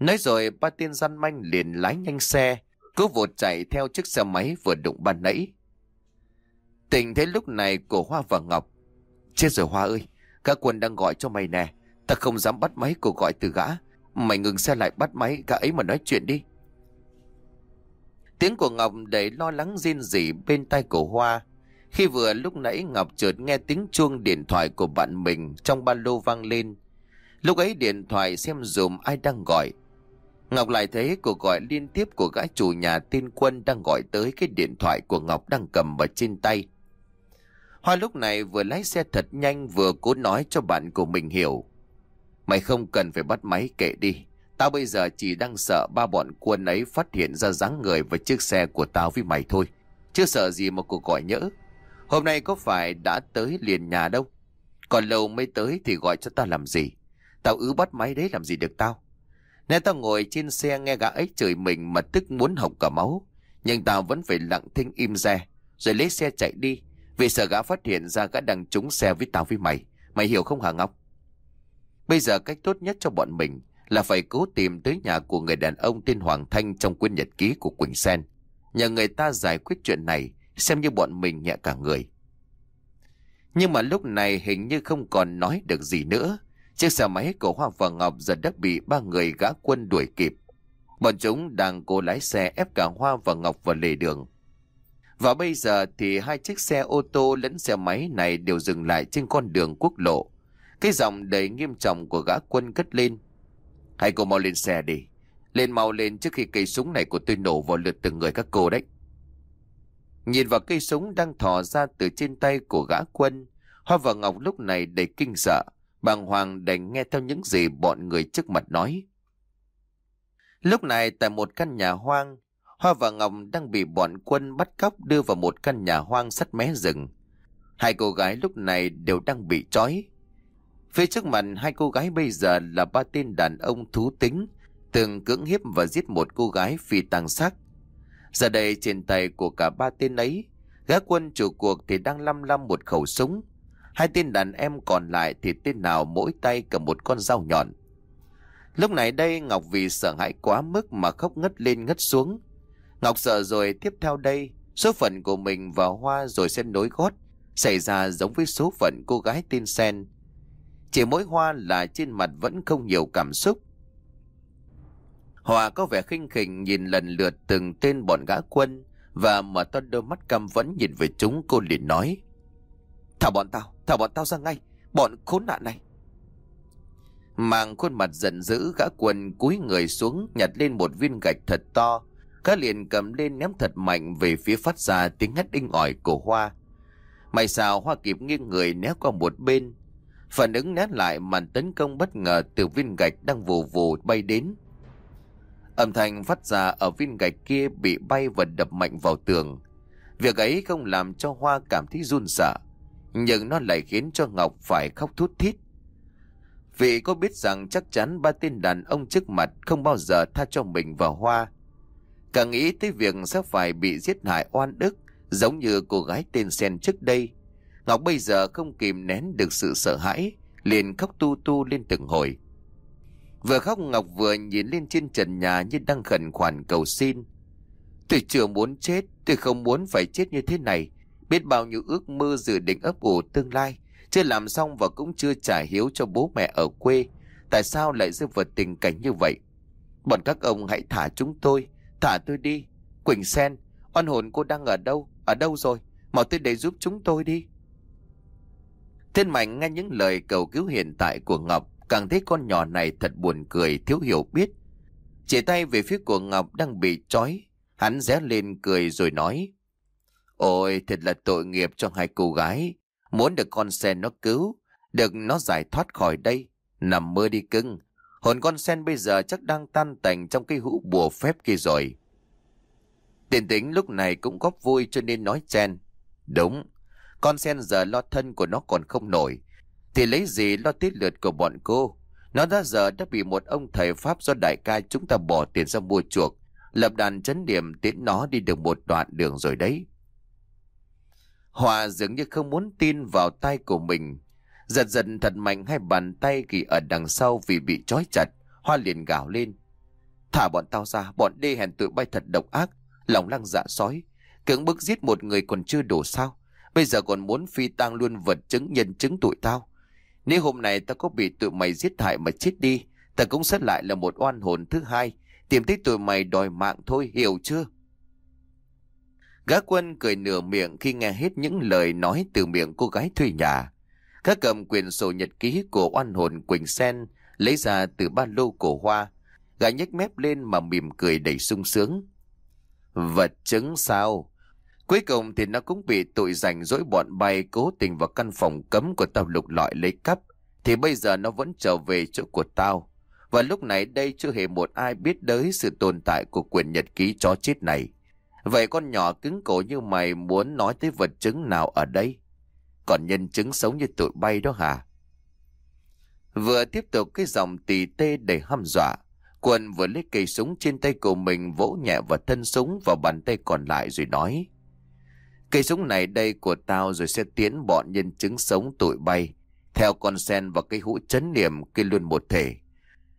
Speaker 1: Nói rồi, ba tiên gian manh liền lái nhanh xe. Cứ vụt chạy theo chiếc xe máy vừa đụng ban nãy. Tình thấy lúc này của Hoa và Ngọc. Chết rồi Hoa ơi. Các quân đang gọi cho mày nè. Ta không dám bắt máy cuộc gọi từ gã. Mày ngừng xe lại bắt máy, gã ấy mà nói chuyện đi. Tiếng của Ngọc đầy lo lắng riêng rỉ bên tai cổ Hoa. Khi vừa lúc nãy Ngọc chợt nghe tiếng chuông điện thoại của bạn mình trong ba lô vang lên. Lúc ấy điện thoại xem dùm ai đang gọi. Ngọc lại thấy cuộc gọi liên tiếp của gã chủ nhà tên Quân đang gọi tới cái điện thoại của Ngọc đang cầm ở trên tay. Hoa lúc này vừa lái xe thật nhanh vừa cố nói cho bạn của mình hiểu. Mày không cần phải bắt máy kệ đi. Tao bây giờ chỉ đang sợ ba bọn quân ấy phát hiện ra dáng người và chiếc xe của tao với mày thôi. Chưa sợ gì mà cuộc gọi nhỡ. Hôm nay có phải đã tới liền nhà đâu. Còn lâu mới tới thì gọi cho tao làm gì. Tao ứ bắt máy đấy làm gì được tao. Nên tao ngồi trên xe nghe gã ấy chửi mình mà tức muốn hộc cả máu. Nhưng tao vẫn phải lặng thinh im re. Rồi lấy xe chạy đi. Vì sợ gã phát hiện ra gã đang trúng xe với tao với mày. Mày hiểu không hả Ngọc? Bây giờ cách tốt nhất cho bọn mình là phải cố tìm tới nhà của người đàn ông tên Hoàng Thanh trong quyển nhật ký của Quỳnh Sen. Nhờ người ta giải quyết chuyện này, xem như bọn mình nhẹ cả người. Nhưng mà lúc này hình như không còn nói được gì nữa. Chiếc xe máy của Hoa và Ngọc giờ đã bị ba người gã quân đuổi kịp. Bọn chúng đang cố lái xe ép cả Hoa và Ngọc vào lề đường. Và bây giờ thì hai chiếc xe ô tô lẫn xe máy này đều dừng lại trên con đường quốc lộ. Cái giọng đầy nghiêm trọng của gã quân cất lên. Hãy cô mau lên xe đi. Lên mau lên trước khi cây súng này của tôi nổ vào lượt từng người các cô đấy. Nhìn vào cây súng đang thò ra từ trên tay của gã quân, Hoa và Ngọc lúc này đầy kinh sợ, bàng hoàng đành nghe theo những gì bọn người trước mặt nói. Lúc này tại một căn nhà hoang, Hoa và Ngọc đang bị bọn quân bắt cóc đưa vào một căn nhà hoang sắt mé rừng. Hai cô gái lúc này đều đang bị trói, Phía trước mặt hai cô gái bây giờ là ba tên đàn ông thú tính, từng cưỡng hiếp và giết một cô gái phi tàng sắc. Giờ đây trên tay của cả ba tên ấy, gã quân chủ cuộc thì đang lăm lăm một khẩu súng. Hai tên đàn em còn lại thì tên nào mỗi tay cầm một con dao nhọn. Lúc này đây Ngọc vì sợ hãi quá mức mà khóc ngất lên ngất xuống. Ngọc sợ rồi tiếp theo đây, số phận của mình và Hoa rồi sẽ nối gót, xảy ra giống với số phận cô gái tên Sen Chỉ mỗi Hoa là trên mặt vẫn không nhiều cảm xúc. Hòa có vẻ khinh khỉnh nhìn lần lượt từng tên bọn gã quân và mở to đôi mắt căm vẫn nhìn về chúng cô liền nói. Thả bọn tao, thả bọn tao ra ngay, bọn khốn nạn này. Mang khuôn mặt giận dữ gã quân cúi người xuống nhặt lên một viên gạch thật to. Gã liền cầm lên ném thật mạnh về phía phát ra tiếng hét inh ỏi của Hoa. May sao Hoa kịp nghiêng người né qua một bên. Phản ứng né lại màn tấn công bất ngờ từ viên gạch đang vù vù bay đến. Âm thanh phát ra ở viên gạch kia bị bay và đập mạnh vào tường. Việc ấy không làm cho Hoa cảm thấy run sợ, nhưng nó lại khiến cho Ngọc phải khóc thút thít. Vì cô biết rằng chắc chắn ba tên đàn ông trước mặt không bao giờ tha cho mình vào Hoa. Càng nghĩ tới việc sẽ phải bị giết hại oan ức giống như cô gái tên Sen trước đây. Ngọc bây giờ không kìm nén được sự sợ hãi, liền khóc tu tu lên từng hồi. Vừa khóc Ngọc vừa nhìn lên trên trần nhà như đang khẩn khoản cầu xin. Tôi chưa muốn chết, tôi không muốn phải chết như thế này. Biết bao nhiêu ước mơ dự định ấp ủ tương lai. Chưa làm xong và cũng chưa trả hiếu cho bố mẹ ở quê. Tại sao lại rơi vào tình cảnh như vậy? Bọn các ông hãy thả chúng tôi. Thả tôi đi. Quỳnh Sen, oan hồn cô đang ở đâu? Ở đâu rồi? Mau tới đây giúp chúng tôi đi. Thiên Mạnh nghe những lời cầu cứu hiện tại của Ngọc càng thấy con nhỏ này thật buồn cười, thiếu hiểu biết. Chỉ tay về phía của Ngọc đang bị trói, hắn ré lên cười rồi nói. Ôi, thật là tội nghiệp cho hai cô gái. Muốn được con sen nó cứu, được nó giải thoát khỏi đây. Nằm mơ đi cưng. Hồn con sen bây giờ chắc đang tan tành trong cái hũ bùa phép kia rồi. Tiền tính lúc này cũng góp vui cho nên nói chen. Đúng, con sen giờ lo thân của nó còn không nổi. Thì lấy gì lo tiết lượt của bọn cô Nó đã giờ đã bị một ông thầy Pháp do đại ca chúng ta bỏ tiền ra mua chuộc Lập đàn chấn điểm tiễn nó đi được một đoạn đường rồi đấy Hòa dường như không muốn tin vào tay của mình. Giật giật thật mạnh hai bàn tay kỳ ở đằng sau vì bị trói chặt. Hoa liền gào lên. Thả bọn tao ra Bọn đê hèn tụi bay thật độc ác. Lòng lăng dạ sói. Cưỡng bức giết một người còn chưa đủ sao. Bây giờ còn muốn phi tang luôn vật chứng nhân chứng tụi tao. Nếu hôm nay tao có bị tụi mày giết hại mà chết đi, tao cũng sẽ lại là một oan hồn thứ hai, tìm thấy tụi mày đòi mạng thôi, hiểu chưa? Gã quân cười nửa miệng khi nghe hết những lời nói từ miệng cô gái thuê nhà. Gã cầm quyền sổ nhật ký của oan hồn Quỳnh Sen, lấy ra từ ba lô cổ hoa. Gã nhếch mép lên mà mỉm cười đầy sung sướng. Vật chứng sao? Cuối cùng thì nó cũng bị tội rảnh dỗi bọn bay cố tình vào căn phòng cấm của tao lục lọi lấy cắp. Thì bây giờ nó vẫn trở về chỗ của tao. Và lúc này đây chưa hề một ai biết tới sự tồn tại của quyền nhật ký chó chết này. Vậy con nhỏ cứng cổ như mày muốn nói tới vật chứng nào ở đây? Còn nhân chứng sống như tụi bay đó hả? Vừa tiếp tục cái dòng tì tê đầy hăm dọa. Quân vừa lấy cây súng trên tay của mình vỗ nhẹ vào thân súng vào bàn tay còn lại rồi nói. Cây súng này đây của tao rồi sẽ tiến bọn nhân chứng sống tụi bay. Theo con sen và cây hũ chấn niệm cây luôn một thể.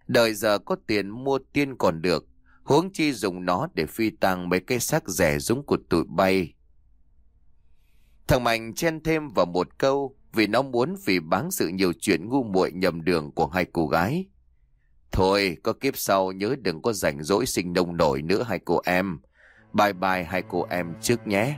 Speaker 1: Đời giờ có tiền mua tiên còn được. Huống chi dùng nó để phi tăng mấy cây xác rẻ rúng của tụi bay. Thằng Mạnh chen thêm vào một câu vì nó muốn vì báng sự nhiều chuyện ngu muội nhầm đường của hai cô gái. Thôi, có kiếp sau nhớ đừng có rảnh rỗi sinh đông nổi nữa hai cô em. Bye bye hai cô em trước nhé.